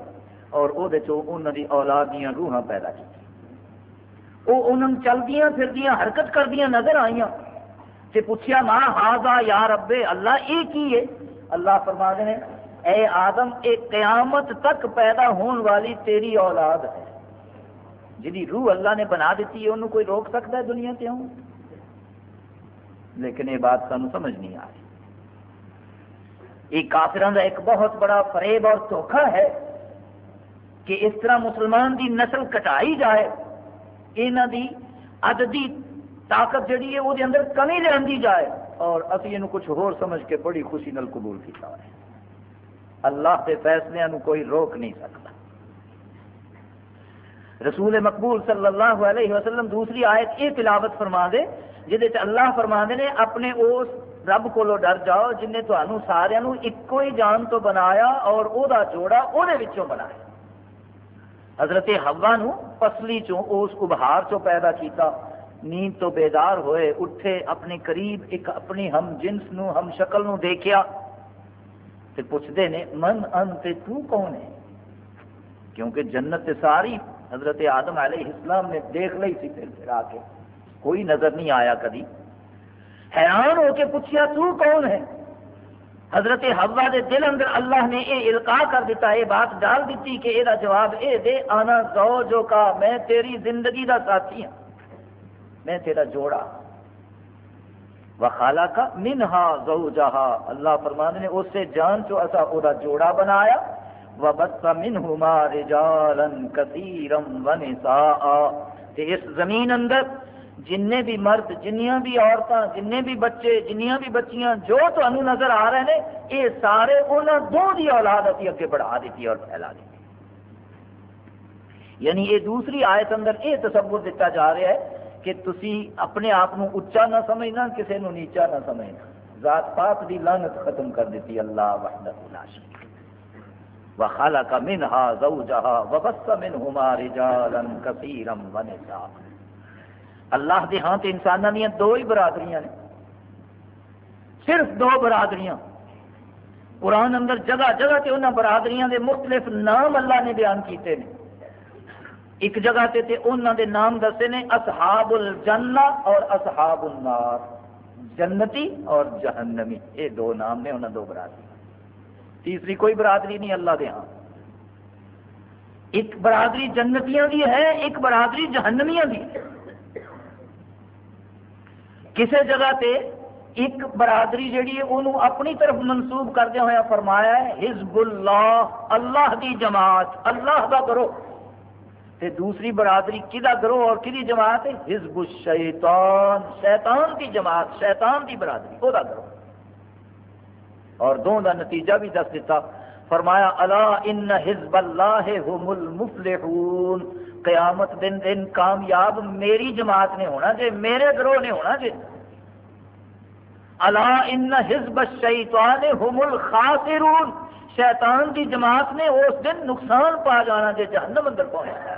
اور وہ انہوں دی اولاد دیا روحاں پیدا کی وہ انہوں چلدیاں پھردیاں، حرکت کردیاں، نظر آئیاں۔ تے پوچھیا، ماں ہاضا یا رب، اللہ یہ کی ہے؟ اللہ فرما نے، اے آدم، اے قیامت تک پیدا ہون والی تیری اولاد ہے۔ جی روح اللہ نے بنا دیتی ہے انہوں کوئی روک سکتا ہے دنیا سے ہوں؟ لیکن یہ بات سانو سمجھ نہیں آ رہی۔ یہ کافران کا ایک بہت بڑا فریب اور دھوکھا ہے کہ اس طرح مسلمان دی نسل کٹائی جائے یہاں دی عددی طاقت جڑی ہے، وہ اندر کمی لے جائے۔ اور ابھی یہ کچھ ہور سمجھ کے بڑی خوشی نل قبول کیا ہے۔ اللہ کے فیصلے کوئی روک نہیں سکتا۔ رسول مقبول صلی اللہ علیہ وسلم دوسری آیت یہ تلاوت فرما دے جہد اللہ فرما دے نے اپنے اس رب کو ڈر جاؤ جن نے تمہوں سارا ایک ہی جان تو بنایا اور او دا جوڑا وہ بنایا۔ حضرت ہوا نو پسلی چوں اس ابہار چوں پیدا کیتا۔ نیند تو بیدار ہوئے، اٹھے اپنے قریب ایک اپنی ہم جنس نو، ہم شکل نو دیکھیا۔ تے پوچھتے نے، من ان تے تو کون ہے؟ کیونکہ جنت تے ساری حضرت آدم علیہ السلام نے دیکھ لی سی پھر پھر آ کے کوئی نظر نہیں آیا کبھی۔ حیران ہو کے پوچھیا تو کون ہے؟ حضرت ہوا دے دل اندر اللہ نے یہ القاع کر دیتا، یہ بات ڈال دیتی کہ یہ جواب اے دے، آنا زو جو کا، میں تیری زندگی دا ساتھی ہوں میں تیرا جوڑا۔ وخالا کا منہا زو جہا اللہ فرمان نے، اس سے جان چو ایسا وہ جوڑا بنایا۔ وبث منہما رجالا کثیرا ونساء تے اس زمین اندر جن بھی مرد، جنیاں بھی عورتیں جن بھی بچے، جنیاں بھی بچیاں جو تمہیں نظر آ رہے ہیں، یہ سارے انہوں دو دی اولاد ابھی اگے بڑھا دیتی اور پھیلا دیتی۔ یعنی یہ دوسری آیت اندر یہ تصور دیتا جا رہا ہے کہ تسی اپنے آپ کو اچا نہ سمجھنا کسی نو نیچا نہ سمجھنا۔ ذات پاک دی لانت ختم کر دیتی، اللہ وحدہ لا شریک۔ وخلق منها زوجها وبث منهما رجالا كثيرا ونساء۔ اللہ دے ہاں تے انساناں دی دو ہی برادریاں نے۔ صرف دو برادریاں۔ قرآن اندر جگہ جگہ تے انہاں برادریاں دے مختلف نام اللہ نے بیان کیتے ہیں ایک جگہ تے تے انہاں دے نام دسے نے اصحاب الجنہ اور اصحاب النار جنتی اور جہنمی۔ یہ دو نام نے انہاں دو برادری تیسری کوئی برادری نہیں اللہ دے ہاں۔ ایک برادری جنتیاں دی ہے، ایک برادری جہنمیاں دی۔ کسی جگہ تے ایک برادری جیڑی ہے انہوں اپنی طرف منسوب کردیا ہوا فرمایا ہے، حزب اللہ اللہ دی جماعت، اللہ کا کرو تے دوسری برادری کدا کرو اور کدی جماعت ہے؟ حزب الشیطان۔ شیطان دی جماعت، شیطان دی برادری وہ کرو اور دونوں کا نتیجہ بھی دس دیتا فرمایا اللہ ان حزب اللہ هم المفلحون۔ قیامت دن دن کامیاب میری جماعت نے ہونا جے، میرے گروہ نے ہونا جے۔ اللہ ان حزب الشیطان هم الخاسرون۔ شیطان دی جماعت نے اس دن نقصان پا جانا جے، جہنم اندر پہنچا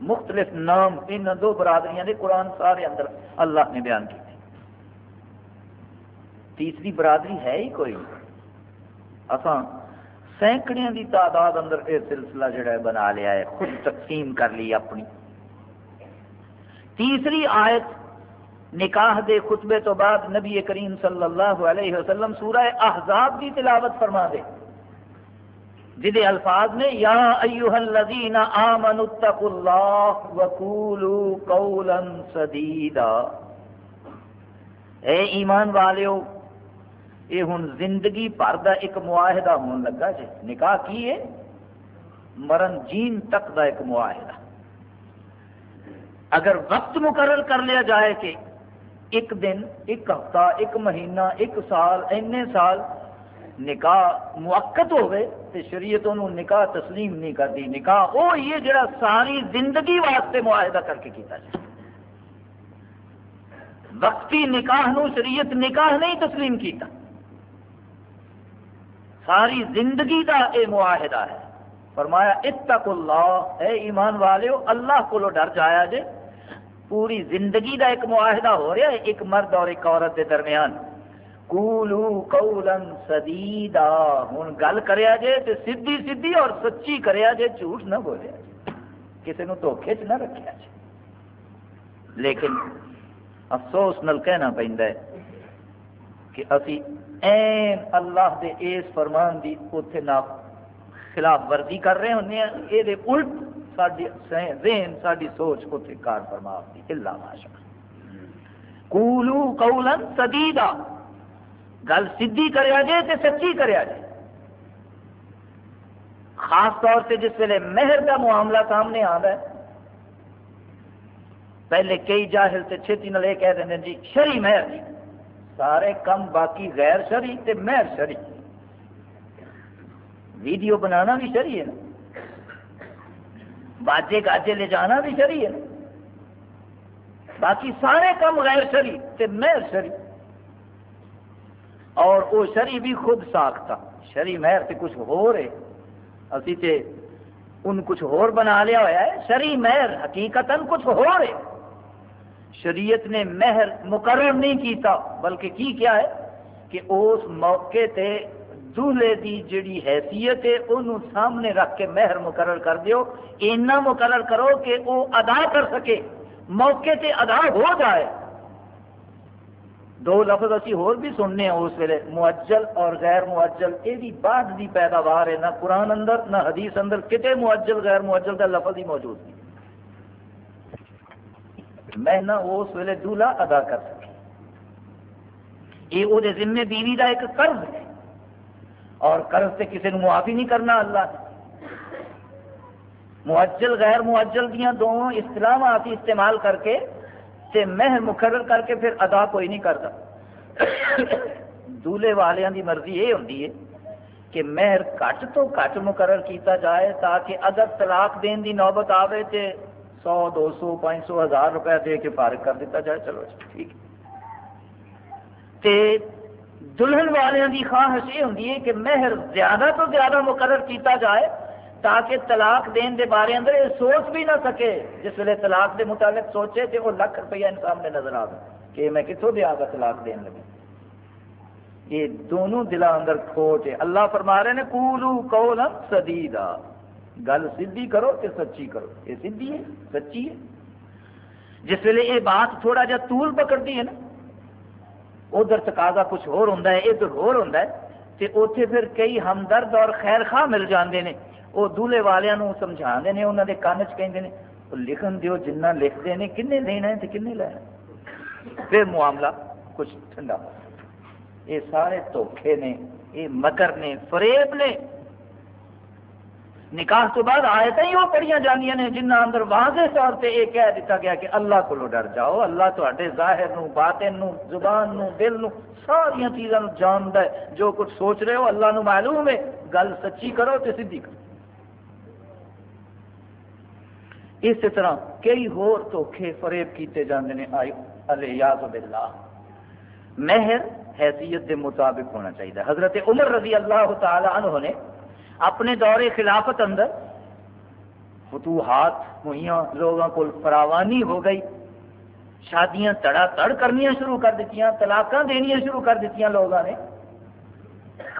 مختلف نام ان دو برادریاں دے قرآن سارے اندر اللہ نے بیان کیے تیسری برادری ہے ہی کوئی۔ اساں سینکڑیاں دی تعداد اندر یہ سلسلہ جڑا ہے بنا لیا ہے، خود تقسیم کر لی اپنی۔ تیسری آیت، نکاح دے خطبے تو بعد نبی کریم صلی اللہ علیہ وسلم سورہ احزاب کی تلاوت فرما دے۔ جدے الفاظ نے، یا ایوہ الذین آمنوا اتقوا اللہ وقولوا قولا سدیدا۔ اے ایمان والیو یہ ہوں زندگی بھر کا ایک معاہدہ ہون لگا جی نکاح کی ہے؟ مرن جین تک کا ایک معاہدہ۔ اگر وقت مقرر کر لیا جائے کہ ایک دن، ایک ہفتہ، ایک مہینہ، ایک سال، اینے سال نکاح موقت ہوئے تو شریعت انہوں نکاح تسلیم نہیں کرتی نکاح وہ یہ جڑا ساری زندگی واسطے معاہدہ کر کے کیتا جائے۔ وقتی نکاح نو شریعت نکاح نہیں تسلیم کیتا۔ ساری زندگی دا اے معاہدہ ہے۔ فرمایا، اتق اللہ، اے ایمان والے اللہ کو ڈر جایا جے۔ پوری زندگی دا ایک معاہدہ ہو رہا ہے، ایک مرد اور ایک عورت کے درمیان۔ کولو قولن سدیدا ہوں گل کریا جے تے سیدھی سیدھی اور سچی کریا جے، جھوٹ نہ بولیا جے۔ کسی نو دھوکھے چ نہ رکھیا جے۔ لیکن افسوس نل کہنا پہنتا ہے کہ اسی این اللہ دے اس فرمان دی اتنے نہ خلاف ورزی کر رہے ہوں یہ الٹ ساری ذہن ساری سوچ اتنے کار فرما دی۔ اللہ ماشا کولو قولن سدیدا گل سیدھی کریا جائے تے سچی کریا جائے خاص طور سے جس ویلے مہر کا معاملہ سامنے آتا ہے۔ پہلے کئی جاہل تے چھتی نال یہ کہہ دیں جی شری مہر۔ جی سارے کم باقی غیر شری تے مہر شری ویڈیو بنانا بھی شری ہے نا۔ باجے گاجے لے جانا بھی شری ہے نا۔ باقی سارے کم غیر شری تے مہر شری اور وہ شری بھی خود ساختہ شری مہر تے کچھ ہو رہے اسی تے ان کچھ اور بنا لیا ہوا ہے۔ شری مہر حقیقت کچھ ہو رہے شریعت نے مہر مقرر نہیں کیتا، بلکہ کی کیا ہے؟ کہ اس موقع تے دولہے دی جڑی حیثیت ہے، انہوں سامنے رکھ کے مہر مقرر کر دیو۔ اینا مقرر کرو کہ وہ ادا کر سکے۔ موقع تے ادا ہو جائے۔ دو لفظ اسی اور بھی سننے ہیں اس ویلے۔ معجل اور غیر معجل یہ بھی بعد دی پیداوار ہے، نہ قرآن اندر، نہ حدیث اندر۔ کتے معجل غیر معجل کا لفظ ہی موجود نہیں۔ میں نہ اس ویلے دولہا ادا کر سکے یہ وہ ذمے بیوی کا ایک قرض ہے۔ اور قرض سے کسی نے معافی نہیں کرنا اللہ۔ معجل غیر معجل دیا دونوں اصطلاحات استعمال کر کے تے مہر مقرر کر کے پھر ادا کوئی نہیں کرتا۔ دولے والوں کی مرضی یہ ہوتی ہے کہ مہر کٹ تو کٹ مقرر کیتا جائے تاکہ اگر طلاق دین دی نوبت آئے تو سو، دو سو، پانچ سو، ہزار روپے دے کے فارغ کر دیتا جائے۔ چلو جی، ٹھیک۔ تے دلہن والوں کی خواہش یہ ہوتی ہے کہ مہر زیادہ تو زیادہ مقرر کیتا جائے تاکہ طلاق دین دے بارے اندر یہ سوچ بھی نہ سکے، جس ویلے طلاق دے متعلق سوچے تو وہ لاکھ روپیہ ان سامنے نظر آ کہ میں کتوں دیا گا طلاق دین لگے یہ دونوں دلوں اندر کھوٹ ہے۔ اللہ فرما رہے ہیں کولو کولا سدیدا۔ گل سیدھی کرو کہ سچی کرو۔ یہ سیدھی ہے، سچی ہے۔ جس ویلے یہ بات تھوڑا جا طول پکڑتی ہے نا، ادھر تقاضا کچھ ہور ہوتا ہے، ادھر ہور ہوتا ہے تو اتنے پھر کئی ہمدرد اور خیر خواہ مل جاندے نے۔ وہ دولے والوں سمجھا ہیں انہوں نے کان چ کہ لکھن دیو جنہ لکھتے ہیں کنے لینا ہے تو کنے لینا پھر معاملہ کچھ ٹھنڈا۔ یہ سارے دھوکھے نے، یہ مکر نے، فریب نے نکاح تو بعد آیت ہی وہ پڑھیا جانیا نے جنہ اندر واضح طور پہ یہ کہہ دیتا گیا کہ اللہ کو ڈر جاؤ، اللہ تے ظاہر نو باطن نو زبان نو دل نو ساریا چیزوں جاند ہے، جو کچھ سوچ رہے ہو اللہ نو معلوم ہے، گل سچی کرو تو سیدھی کرو۔ اسی طرح کئی ہور دھوکھے فریب کیتے جاندے نے آئے باللہ۔ مہر حیثیت کے مطابق ہونا چاہیے حضرت عمر رضی اللہ تعالی عنہ نے اپنے دور خلافت اندر فتوحات ہوئیاں لوگوں کو فراوانی ہو گئی۔ شادیاں تڑا تڑ کرنی شروع کر دیتی طلاق دنیا شروع کر دیتی لوگوں نے۔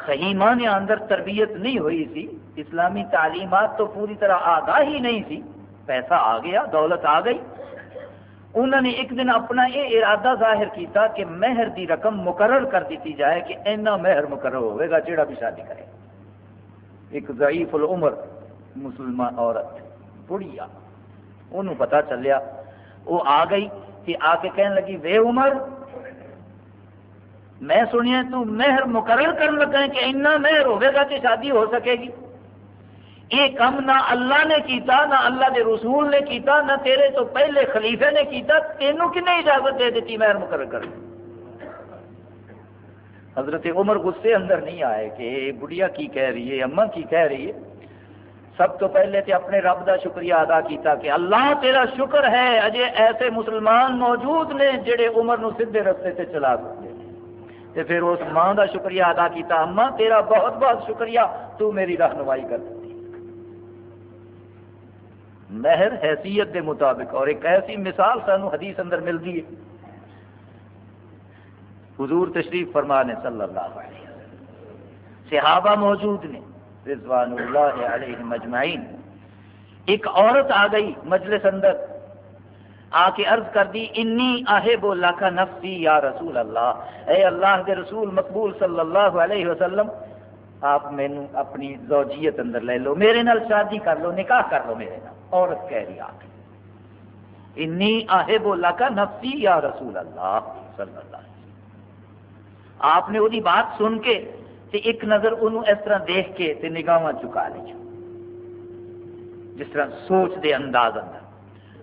صحیح معنی اندر تربیت نہیں ہوئی سی، اسلامی تعلیمات تو پوری طرح آگاہ ہی نہیں سی۔ پیسہ آ گیا، دولت آ گئی۔ انہوں نے ایک دن اپنا یہ ارادہ ظاہر کیتا کہ مہر دی رقم مقرر کر دیتی جائے کہ اینا مہر مقرر ہوئے گا جڑا بھی شادی کرے۔ ایک ضعیف العمر مسلمان عورت، بڑھیا۔ انہوں پتا چلیا وہ آ گئی کہ آ کے کہنے لگی، وے عمر، میں سنیا تو مہر مقرر کرنے لگا کہ اینا مہر ہوئے گا کہ شادی ہو سکے گی۔ یہ کم نہ اللہ نے کیتا، نہ اللہ دے رسول نے کیتا، نہ تیرے تو پہلے خلیفے نے کیتا، تینوں کن اجازت دے دیتی مہر مقرر کر حضرت عمر غصے اندر نہیں آئے کہ بڑھیا کی کہہ رہی ہے اما کی کہہ رہی ہے۔ سب تو پہلے تے اپنے رب دا شکریہ ادا کیتا کہ اللہ تیرا شکر ہے، اجے ایسے مسلمان موجود نے جڑے عمر نو سیدھے رستے تے چلا سکتے تے پھر اس ماں دا شکریہ ادا کیتا اما تیرا بہت بہت شکریہ، تو میری رہنمائی کر دیتی۔ مہر حیثیت دے مطابق، اور ایک ایسی مثال سانو حدیث اندر ملتی ہے۔ حضور تشریف فرمانے صلی اللہ علیہ وسلم۔ صحابہ موجود نے، رضوان اللہ علیہ مجمعین ایک عورت آ گئی مجلس اندر، آ کے عرض کر دی، انی آہے بولا کا نفسی یا رسول اللہ۔ اے اللہ کے رسول مقبول صلی اللہ علیہ وسلم، آپ مینو اپنی زوجیت اندر لے لو، میرے نال شادی کر لو، نکاح کر لو میرے نال۔ عورت کہہ رہی آ کے انی آہے بولا کا نفسی یا رسول اللہ صلی اللہ علیہ وسلم آپ نے وہی بات سن کے تے ایک نظر انہوں اس طرح دیکھ کے تے نگاہ چکا لی جس طرح سوچ دے انداز اندر۔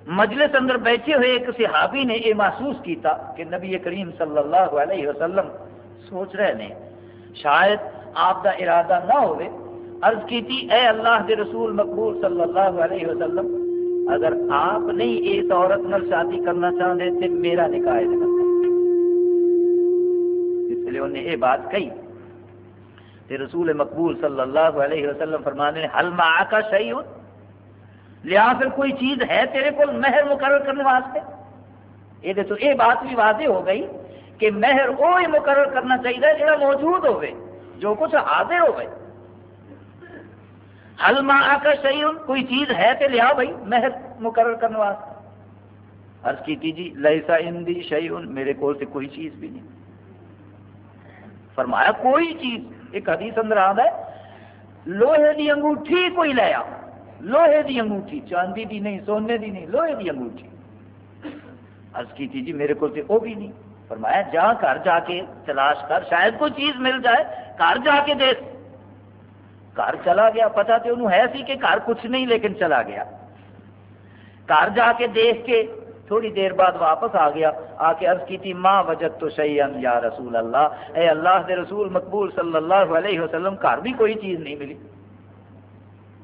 مجلس اندر بیٹھے ہوئے ایک صحابی نے یہ محسوس کیتا کہ نبی کریم صلی اللہ علیہ وسلم سوچ رہے ہیں شاید آپ کا ارادہ نہ ہوئے۔ عرض کی تھی، اے اللہ کے رسول مقبول صلی اللہ علیہ وسلم، اگر آپ نہیں اس عورت نال شادی کرنا چاہتے تو میرا نکاح اس لیے انہیں یہ بات کہی تے رسول مقبول صلی اللہ علیہ وسلم فرمانے حل ما کا شہی لیا پھر کوئی چیز ہے تیرے کو مہر مقرر کرنے واسطے؟ یہ تو یہ بات بھی واضح ہو گئی کہ مہر وہی مقرر کرنا چاہیے جہاں موجود ہوئے، جو کچھ حاضر ہوئے۔ حل ما کا شہی کوئی چیز ہے تو لیا ہاں بھائی، مہر مقرر کرنے واسطے۔ عرض کی جی لائسا اندی شہی میرے کو کوئی چیز بھی نہیں۔ فرمایا، کوئی چیز، ایک حدیث اندر آد ہے، لوہے دی انگوٹھی کوئی لیا لوہے دی انگوٹھی، چاندی دی نہیں، سونے دی نہیں، لوہے دی انگوٹھی۔ عرض کی تھی جی میرے کو وہ بھی نہیں۔ فرمایا، جا گھر جا کے تلاش کر، شاید کوئی چیز مل جائے، گھر جا کے دیکھ۔ گھر چلا گیا پتا تو انہوں ہے سی کہ گھر کچھ نہیں، لیکن چلا گیا۔ گھر جا کے دیکھ کے تھوڑی دیر بعد واپس آ گیا، آ کے عرض کی تھی ماں وجد تو شیئن یا رسول اللہ؟ اے اللہ دے رسول مقبول صلی اللہ علیہ وسلم، گھر بھی کوئی چیز نہیں ملی۔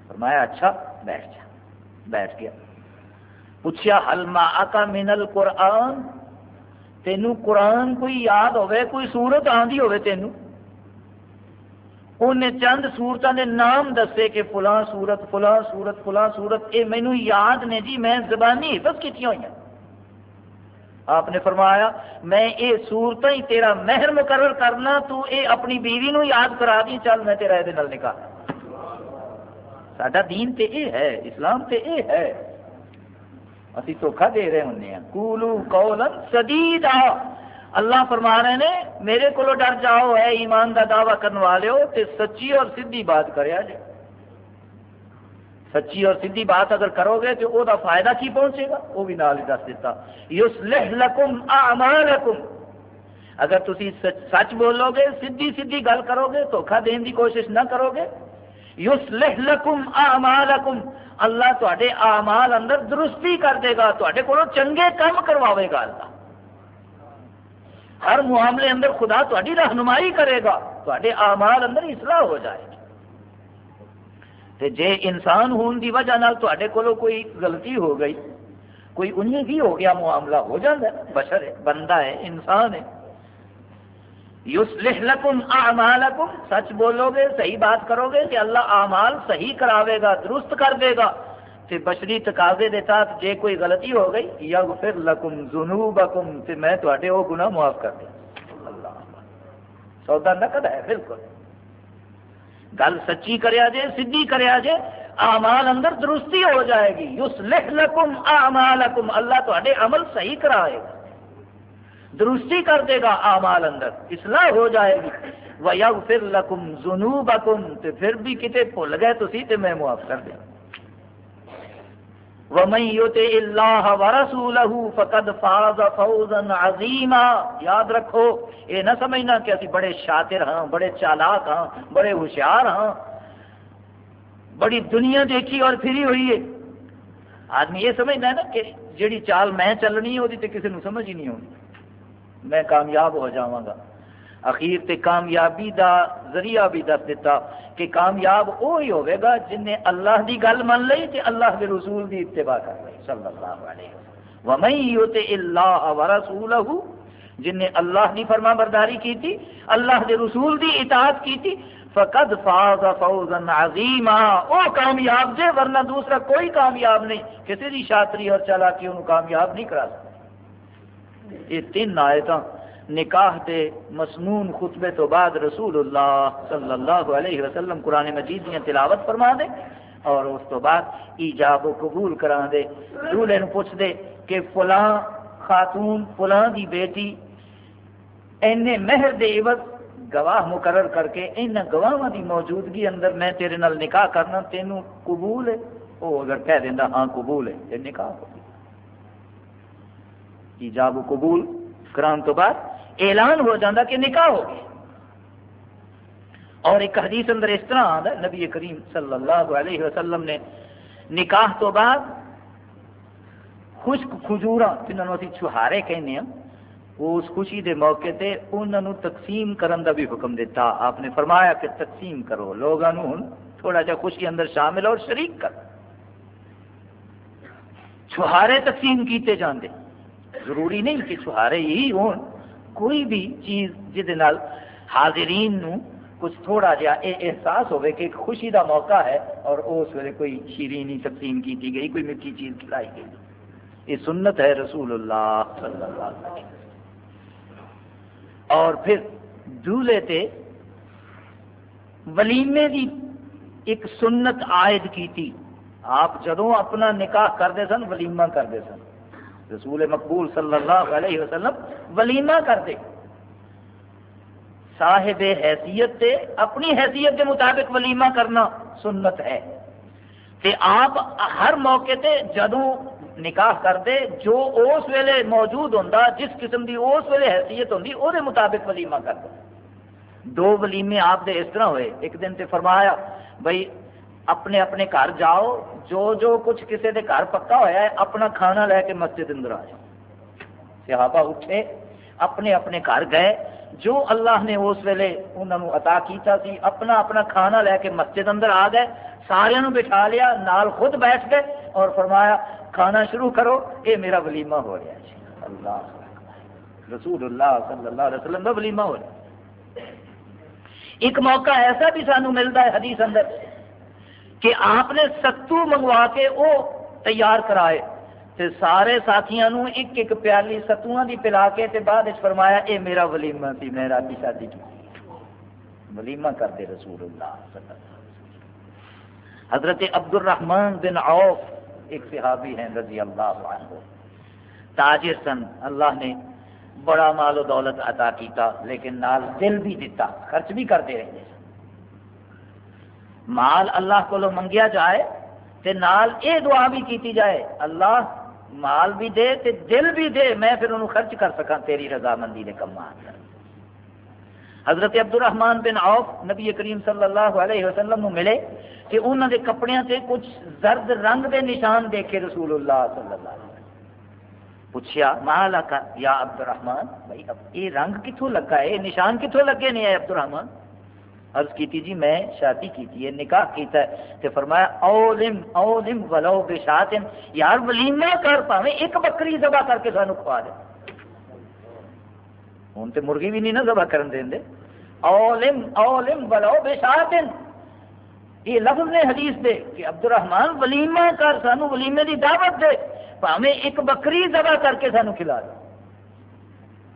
فرمایا اچھا بیٹھ جا، بیٹھ گیا۔ پوچھا حلما آکا من القرآن؟ تینوں قرآن کوئی یاد ہوئے کوئی سورت آندھی ہوئے تینوں انہیں چند سورتوں نے نام دسے کہ فلاں سورت فلاں سورت فلاں سورت یہ مینو یاد نے جی میں زبانی حفظ کی ہوئی ہیں۔ آپ نے فرمایا، میں یہ سورت ہی تیرا مہر مقرر کرنا، تو اے اپنی بیوی نو یاد کرا دی، چل میں تیرا یہ نکاح۔ سڈا دین تے اے ہے، اسلام تے اے ہے۔ اسی دھوکھا دے رہے ہوں ہاں۔ کولو قولن سدیدا اللہ فرما رہے نے، میرے کو ڈر جاؤ ہے ایمان دا دعوی کرنے والے ہو تے سچی اور سیدھی بات کریا جائے۔ سچی اور سیدھی بات اگر کرو گے تو وہ فائدہ کی پہنچے گا؟ وہ بھی نال دس دیتا۔ یصلح لکم اعمالکم۔ اگر تسی سچ بولو گے سیدھی سیدھی گل کرو گے دھوکھا دین دی کوشش نہ کرو گے۔ یصلح لکم اعمالکم۔ اللہ تے اعمال اندر درستی کر دے گا تے کو چنگے کام کرواوے گا اللہ۔ ہر معاملے اندر خدا تاری رہنمائی کرے گا تے اعمال اندر اصلاح ہو جائے گی تے جے انسان ہون دی وجہ نال تے کو کوئی غلطی ہو گئی، کوئی انہیں بھی ہو گیا معاملہ، ہو جاتا ہے، بشر ہے، بندہ ہے، انسان ہے۔ یصلح لکم اعمالکم، سچ بولو گے صحیح بات کرو گے کہ اللہ اعمال صحیح کراوے گا، درست کر دے گا۔ تے بشری تقاضے دے ساتھ جے کوئی غلطی ہو گئی، یغفر لکم ذنوبکم، تے میں تواڈے وہ گناہ معاف کر دیں اللہ سودا نقد ہے، بالکل۔ گل سچی کریا جے، سدھی کریا جے، اعمال اندر درستی ہو جائے گی۔ یس لکم اعمالکم، اللہ تے عمل صحیح کرائے گا۔ درستی کر دے گا اعمال اندر، اصلاح ہو جائے گی۔ وَيَغْفِرْ لَكُمْ ذُنُوبَكُمْ، تے پھر بھی کتے بھول گئے تو سی تے میں معاف کر دیا۔ وَمَنْ يُطِعِ اللَّهَ وَرَسُولَهُ فَقَدْ فَازَ فَوْزًا عَظِيمًا یاد رکھو، یہ نہ سمجھنا کہ اسی بڑے شاطر ہاں بڑے چالاک ہاں بڑے ہوشیار ہاں۔ بڑی دنیا دیکھی اور پھری ہوئی ہے۔ آدمی یہ سمجھنا ہے نا کہ جیڑی چال میں چلنی ہے، وہ کسی نے سمجھ ہی نہیں ہونی میں کامیاب ہو جاواں گا۔ اخیر تے کامیابی دا ذریعہ بھی دس دیتا کہ کامیاب وہی ہوئے گا جن نے اللہ دی گل من لی تے اللہ کے رسول دی اتباع کر لی صلی اللہ علیہ وسلم۔ وَمَن يُتِ اللَّهَ وَرَسُولَهُ، جن نے اللہ دی فرما برداری کی تھی اللہ دے رسول دی اطاعت کی تھی فقد فاز فوزا عظیما۔ او کامیاب جے، ورنہ دوسرا کوئی کامیاب نہیں، کسی دی شاطری اور چالاکی انہوں کامیاب نہیں کرا سکتا یہ تین آیتاں نکاح دے مسنون خطبے تو بعد رسول اللہ صلی اللہ علیہ وسلم قرآن مجید دیا تلاوت فرما دے اور اس تو بعد ایجاب و قبول کرا دے۔ دولے نو پوچھ دے کہ فلاں خاتون، فلاں دی بیٹی اینے مہر دے عوض گواہ مقرر کر کے ان گواہوں دی موجودگی اندر میں تیرے نال نکاح کرنا تینوں قبول ہے؟ وہ اگر کہہ دینا ہاں قبول ہے تے نکاح ہو ایجاب و قبول کران تو بعد اعلان ہو جاتا کہ نکاح ہو گیا۔ اور ایک حدیث اندر اس طرح آتا نبی کریم صلی اللہ علیہ وسلم نے نکاح تو بعد خشک کھجورا جنہوں ابھی چھہارے کہنے ہیں اس خوشی دے موقع تے انہوں تقسیم کرن دا بھی حکم دیتا۔ آپ نے فرمایا کہ تقسیم کرو لوگوں تھوڑا جا خوشی اندر شامل اور شریک کر۔ چھہارے تقسیم کیتے جاندے۔ ضروری نہیں کہ چھہارے ہی ہوں کوئی بھی چیز جہد حاضرین نو کچھ تھوڑا جہا یہ احساس ہوئے کہ ایک خوشی دا موقع ہے اور اس ویلے کوئی شیرینی تقسیم کی گئی، کوئی میٹھی چیز کھلائی گئی۔ یہ سنت ہے رسول اللہ صلی اللہ علیہ وسلم۔ اور پھر دولے تے ولیمے دی ایک سنت عائد کی تھی آپ جدوں اپنا نکاح کرتے سن، ولیمہ کرتے سن۔ رسول مقبول صلی اللہ علیہ وسلم ولیمہ کر دے۔ صاحب حیثیت تے، اپنی حیثیت کے مطابق ولیمہ کرنا سنت ہے۔ تے آپ ہر موقع تے جدوں نکاح کر دے، جو اس ویلے موجود ہوں جس قسم کی اس ویلے حیثیت ہوں وہ مطابق ولیمہ کر دے۔ دو ولیمے آپ دے اس طرح ہوئے۔ ایک دن تے فرمایا بھائی اپنے اپنے گھر جاؤ جو جو کچھ کسی کے گھر پکا ہوا ہے، اپنا کھانا لے کے مسجد اندر آ جاؤ۔ صحابہ اٹھے، اپنے اپنے گھر گئے۔ جو اللہ نے اس ویلے انہوں عطا کیتا سی، اپنا اپنا کھانا لے کے مسجد اندر آ گئے۔ سارے بٹھا لیا، نال خود بیٹھ گئے اور فرمایا، کھانا شروع کرو یہ میرا ولیمہ ہو رہا ہے۔ اللہ رسول اللہ صلی اللہ علیہ وسلم کا ولیمہ ہو رہا ہے۔ ایک موقع ایسا بھی سانو ملتا ہے حدیث اندر۔ کہ آپ نے ستو منگوا کے وہ تیار کرائے۔ تے سارے ساتھیاں نو ایک ایک پیالی ستواں دی پلا کے تے بعد فرمایا، اے میرا ولیمہ سی، میں رات شادی کی۔ ولیمہ کرتے رسول اللہ صلی اللہ علیہ وسلم۔ حضرت عبد الرحمن بن عوف ایک صحابی ہیں رضی اللہ عنہ۔ تاجر سن، اللہ نے بڑا مال و دولت عطا کیتا، لیکن نال دل بھی دیتا، خرچ بھی کرتے رہتے۔ مال اللہ کو منگیا جائے تے نال اے دعا بھی کیتی جائے، اللہ مال بھی دے تے دل بھی دے، میں پھر انہوں خرچ کر سکا تیری رضامندی نے کم حضرت عبد الرحمن بن عوف نبی کریم صلی اللہ علیہ وسلم نو ملے کہ انہوں دے کپڑے سے کچھ زرد رنگ دے نشان دیکھے رسول اللہ صلی اللہ علیہ وسلم۔ پوچھا مالا کا یا عبد الرحمن بھائی، اب یہ رنگ کتوں لگا ہے؟ یہ نشان کتوں لگے نہیں ہے عبد الرحمن عرض کی جی میں شادی کی نکاح کیتا ہے تے فرمایا، اولم اولم ولو بشاتن، یار ولیمہ کر پاوے ایک بکری ذبح کر کے سانو کھوا دے۔ ہوں تے مرغی بھی نہیں نا ذبح کرن دیں دے۔ اولم اولم ولو بشاتن۔ یہ لفظ نے حدیث دے کہ عبد الرحمان ولیمہ کر، سانو ولیمے دی دعوت دے پاوے ایک بکری ذبح کر کے سانو کھلا دے۔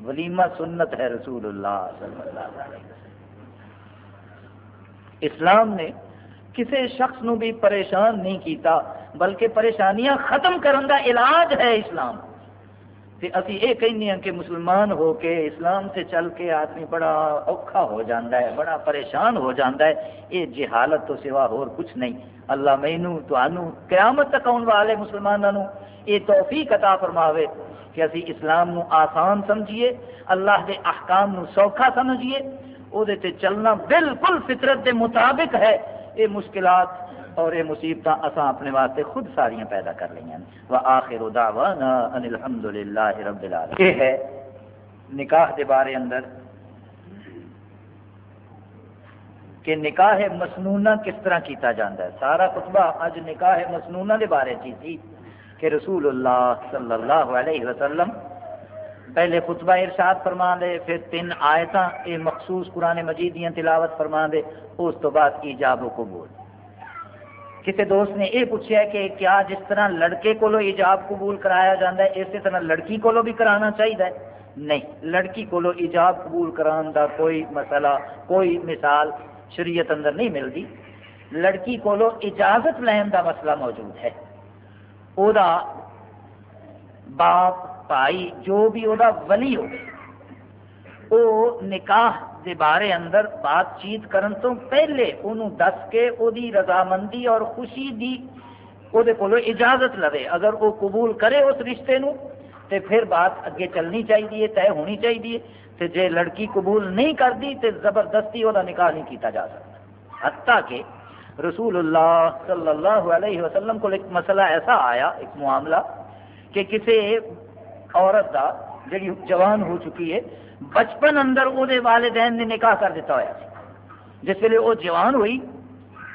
ولیمہ سنت ہے رسول اللہ صلی اللہ علیہ وسلم۔ اسلام نے کسی شخص نو بھی پریشان نہیں کیتا، بلکہ پریشانیاں ختم کرن دا علاج ہے اسلام۔ تے اسی یہ کہنے ہیں کہ مسلمان ہو کے اسلام سے چل کے آدمی بڑا اوکھا ہو جاندہ ہے، بڑا پریشان ہو جاندہ ہے۔ یہ جہالت تو سوا اور کچھ نہیں۔ اللہ مینو تو قیامت تک آن والے مسلمانوں یہ توفیق عطا فرماوے کہ اسی اسلام نو آسان سمجھیے، اللہ دے احکام نو سوکھا سمجھیے۔ وہ چلنا بالکل فطرت کے مطابق ہے۔ یہ مشکلات اور یہ مصیبت اصا اپنے واسطے خود ساریاں پیدا کر لی ہیں وہ آخر دعوانا ان الحمد للہ رب العالمین۔ یہ ہے نکاح کے بارے اندر۔ کہ نکاح مسنونہ کس طرح کیتا جاتا ہے۔ سارا خطبہ اج نکاح مسنونہ دے بارے چی تھی کہ رسول اللہ صلی اللہ علیہ وسلم پہلے خطبہ ارشاد فرما دے پھر تین آیتاں یہ مخصوص قرآن مجید دیاں تلاوت فرما دے اس تو بعد ایجاب و قبول۔ کسی دوست نے یہ پوچھا کہ کیا جس طرح لڑکے کو ایجاب قبول کرایا جاتا ہے، اسی طرح لڑکی کو بھی کرانا چاہیے نہیں، لڑکی کو ایجاب قبول کران دا کوئی مسئلہ، کوئی مثال شریعت اندر نہیں ملتی لڑکی کو اجازت لین دا مسئلہ موجود ہے۔ او دا باپ بھائی جو بھی او دا ولی ہو، او نکاح دے بارے اندر بات چیت کرن تو پہلے انہوں دس کے او دی رضامندی اور خوشی دی او دے کولو اجازت لے اگر وہ قبول کرے اس رشتے نو، تے پھر بات اگے چلنی چاہیے طے ہونی چاہیے تے جے لڑکی قبول نہیں کرتی تے زبردستی وہ نکاح نہیں کیتا جا سکتا۔ حتیٰ کہ رسول اللہ صلی اللہ علیہ وسلم کو ایک مسئلہ ایسا آیا، ایک معاملہ، کہ کسی عورت کا جڑی جوان ہو چکی ہے، بچپن اندر وہ والدین نے نکاح کر دیتا ہوا جس ویلے وہ جوان ہوئی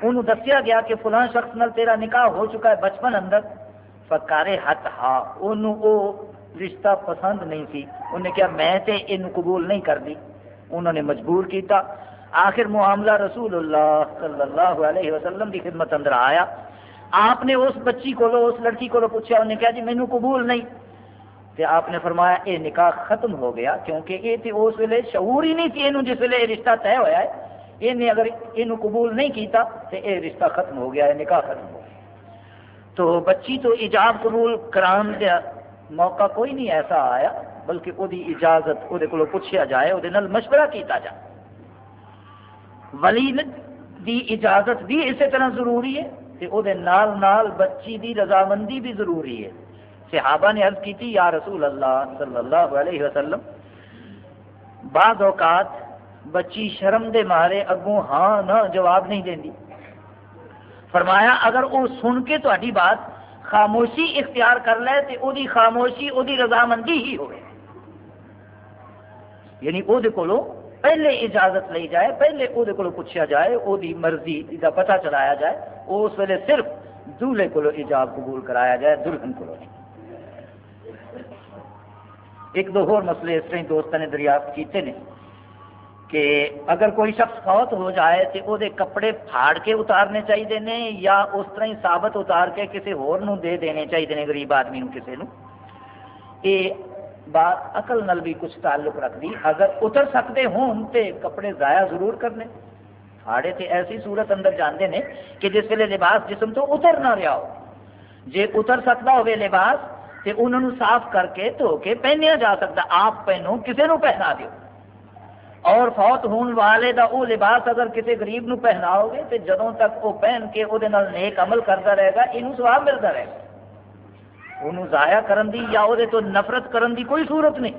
انہوں دسیا گیا کہ فلاں شخص نال تیرا نکاح ہو چکا ہے بچپن اندر۔ فکارے ہاتھ ہا وہ رشتہ پسند نہیں سی۔ انہیں کیا میں تے ان قبول نہیں کر دی انہوں نے مجبور کیتا۔ آخر معاملہ رسول اللہ صلی اللہ علیہ وسلم کی خدمت اندر آیا۔ آپ نے اس بچی کو لو اس لڑکی کو لو پوچھا انہیں کہا جی مینو قبول نہیں۔ تے آپ نے فرمایا یہ نکاح ختم ہو گیا کیونکہ یہ تے اس ویلے شعور ہی نہیں تھی یہ جس ویلے یہ رشتہ طے ہوا ہے۔ یہ اگر یہ قبول نہیں کیتا تو یہ رشتہ ختم ہو گیا ہے نکاح ختم ہو گیا۔ تو بچی تو ایجاب قبول کران دیا موقع کوئی نہیں ایسا آیا، بلکہ وہ اجازت وہ پوچھا جائے وہ مشورہ کیتا جائے۔ ولی دی اجازت بھی اسی طرح ضروری ہے کہ وہ نال نال بچی دی رضامندی بھی ضروری ہے۔ صحابہ نے عرض کی تھی، یا رسول اللہ صلی اللہ علیہ وسلم، بعض اوقات بچی شرم دے مارے اگوں ہاں نہ جواب نہیں دیں فرمایا، اگر وہ سن کے تاری بات خاموشی اختیار کر لے تو وہ خاموشی وہ رضامندی ہی ہوئے۔ یعنی وہ پہلے اجازت لی جائے، پہلے وہ پوچھا جائے وہ مرضی کا پتہ چلایا جائے اس ویلے صرف دولہے کو ایجاب قبول کرایا جائے، دلہن کو ایک دو اور مسئلے اس طرح دوستوں نے دریافت کیتے ہیں کہ اگر کوئی شخص فوت ہو جائے تو وہ کپڑے پھاڑ کے اتارنے چاہیے نے یا اس طرح ہی ثابت اتار کے کسی ہور نو دے دینے چاہیے غریب آدمی نو کسی نو یہ بات عقل نل بھی کچھ تعلق رکھتی اگر اتر سکتے ہون تو کپڑے ضائع ضرور کرنے، پھاڑے تے ایسی صورت اندر جانے نے کہ جس ویلے لباس جسم تو اتر نہ رہا ہو۔ جے اتر سکتا ہوئے لباس تے انہوں صاف کر کے دھو کے پہنیا جا سکتا، آپ پہنو کسی نو پہنا دیو۔ اور فوت ہون والے دا او لباس اگر کسی غریب نو پہناؤ گے تو جدوں تک وہ پہن کے وہ نیک عمل کرتا رہے گا یہ سواب ملتا رہے گا۔ انہوں ضائع کرن دی یا وہ تو نفرت کرن دی کوئی صورت نہیں۔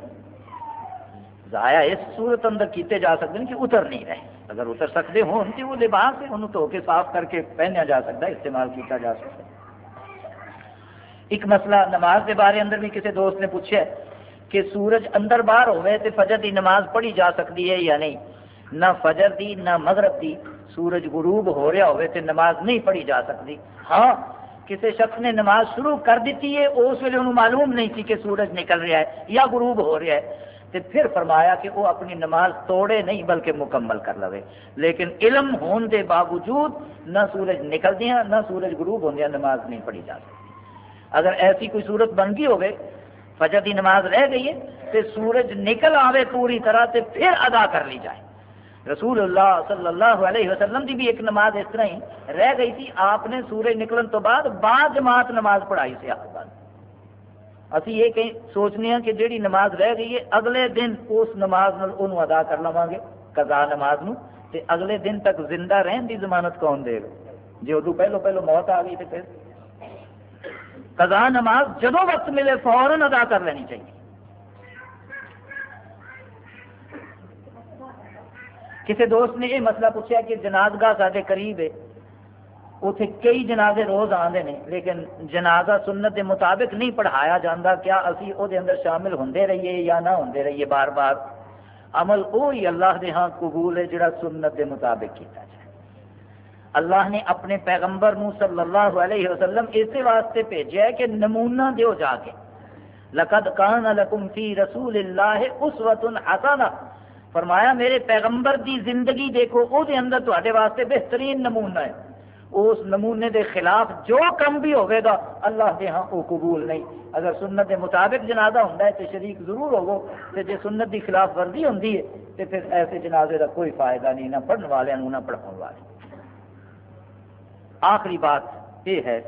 ضائع اس صورت اندر کیتے جا سکتے ہیں کہ اتر نہیں رہے۔ اگر اتر سکتے ہوں تو وہ لباس ہے، انہوں دھو کے صاف کر کے پہنیا جا سکتا ہے استعمال کیتا جا سکتا۔ ہے ایک مسئلہ نماز کے بارے اندر بھی کسی دوست نے پوچھا کہ سورج اندر باہر ہوئے تو فجر دی نماز پڑھی جا سکتی ہے یا نہیں؟ نہ فجر دی، نہ مغرب دی۔ سورج غروب ہو رہا ہوئے تو نماز نہیں پڑھی جا سکتی۔ ہاں کسی شخص نے نماز شروع کر دیتی ہے، اس ویلے انہوں معلوم نہیں تھی کہ سورج نکل رہا ہے یا غروب ہو رہا ہے۔ تو پھر فرمایا کہ وہ اپنی نماز توڑے نہیں، بلکہ مکمل کر لے لیکن علم ہون دے باوجود نہ سورج نکلدیا نہ سورج غروب ہوندیا نماز نہیں پڑھی جا سکتی۔ اگر ایسی کوئی صورت بن گئی ہوگی، فجر کی نماز رہ گئی ہے تو سورج نکل آوے پوری طرح سے پھر ادا کر لی جائے۔ رسول اللہ صلی اللہ علیہ وسلم کی بھی ایک نماز اس طرح ہی رہ گئی تھی، آپ نے سورج نکلن تو بعد بعد جماعت نماز پڑھائی سے آپ اسی یہ کہیں سوچنے ہیں کہ جیڑی نماز رہ گئی ہے، اگلے دن اس نماز نال ادا کر لوا گے، قضا نماز نو تے اگلے دن تک زندہ رہن دی ضمانت کون دے گا؟ جی ادو پہلو پہلو موت آ گئی تو پھر قضا نماز جدو وقت ملے فوراً ادا کر لینی چاہیے۔ کسی دوست نے یہ مسئلہ پوچھا کہ جنازگاہ سارے قریب ہے۔ اتنے کئی جنازے روز آتے ہیں لیکن جنازہ سنت کے مطابق نہیں پڑھایا جاتا کیا ابھی وہ اندر شامل ہوں رہیے یا نہ ہوں رہیے بار بار۔ عمل وہی اللہ کے ہاں قبول ہے جڑا سنت کے مطابق کیا جائے۔ اللہ نے اپنے پیغمبر نو صلی اللہ علیہ وسلم اسی واسطے بھیجا ہے کہ نمونہ دیو جا کے۔ لقد کان لکم فی رسول اللہ اسوۃ حسنہ۔ فرمایا، میرے پیغمبر دی زندگی دیکھو، او دے اندر تے واسطے بہترین نمونہ ہے۔ اس نمونے دے خلاف جو کم بھی ہوئے گا، اللہ دے ہاں وہ قبول نہیں۔ اگر سنت دے مطابق جنازہ ہوتا ہے، تو شریک ضرور ہوگو۔ تو جی سنت دی خلاف ورزی ہوتی ہے تو پھر ایسے جنازے کا کوئی فائدہ نہیں، نہ پڑھنے والے نہ پڑھاؤ والے۔ آخری بات یہ ہے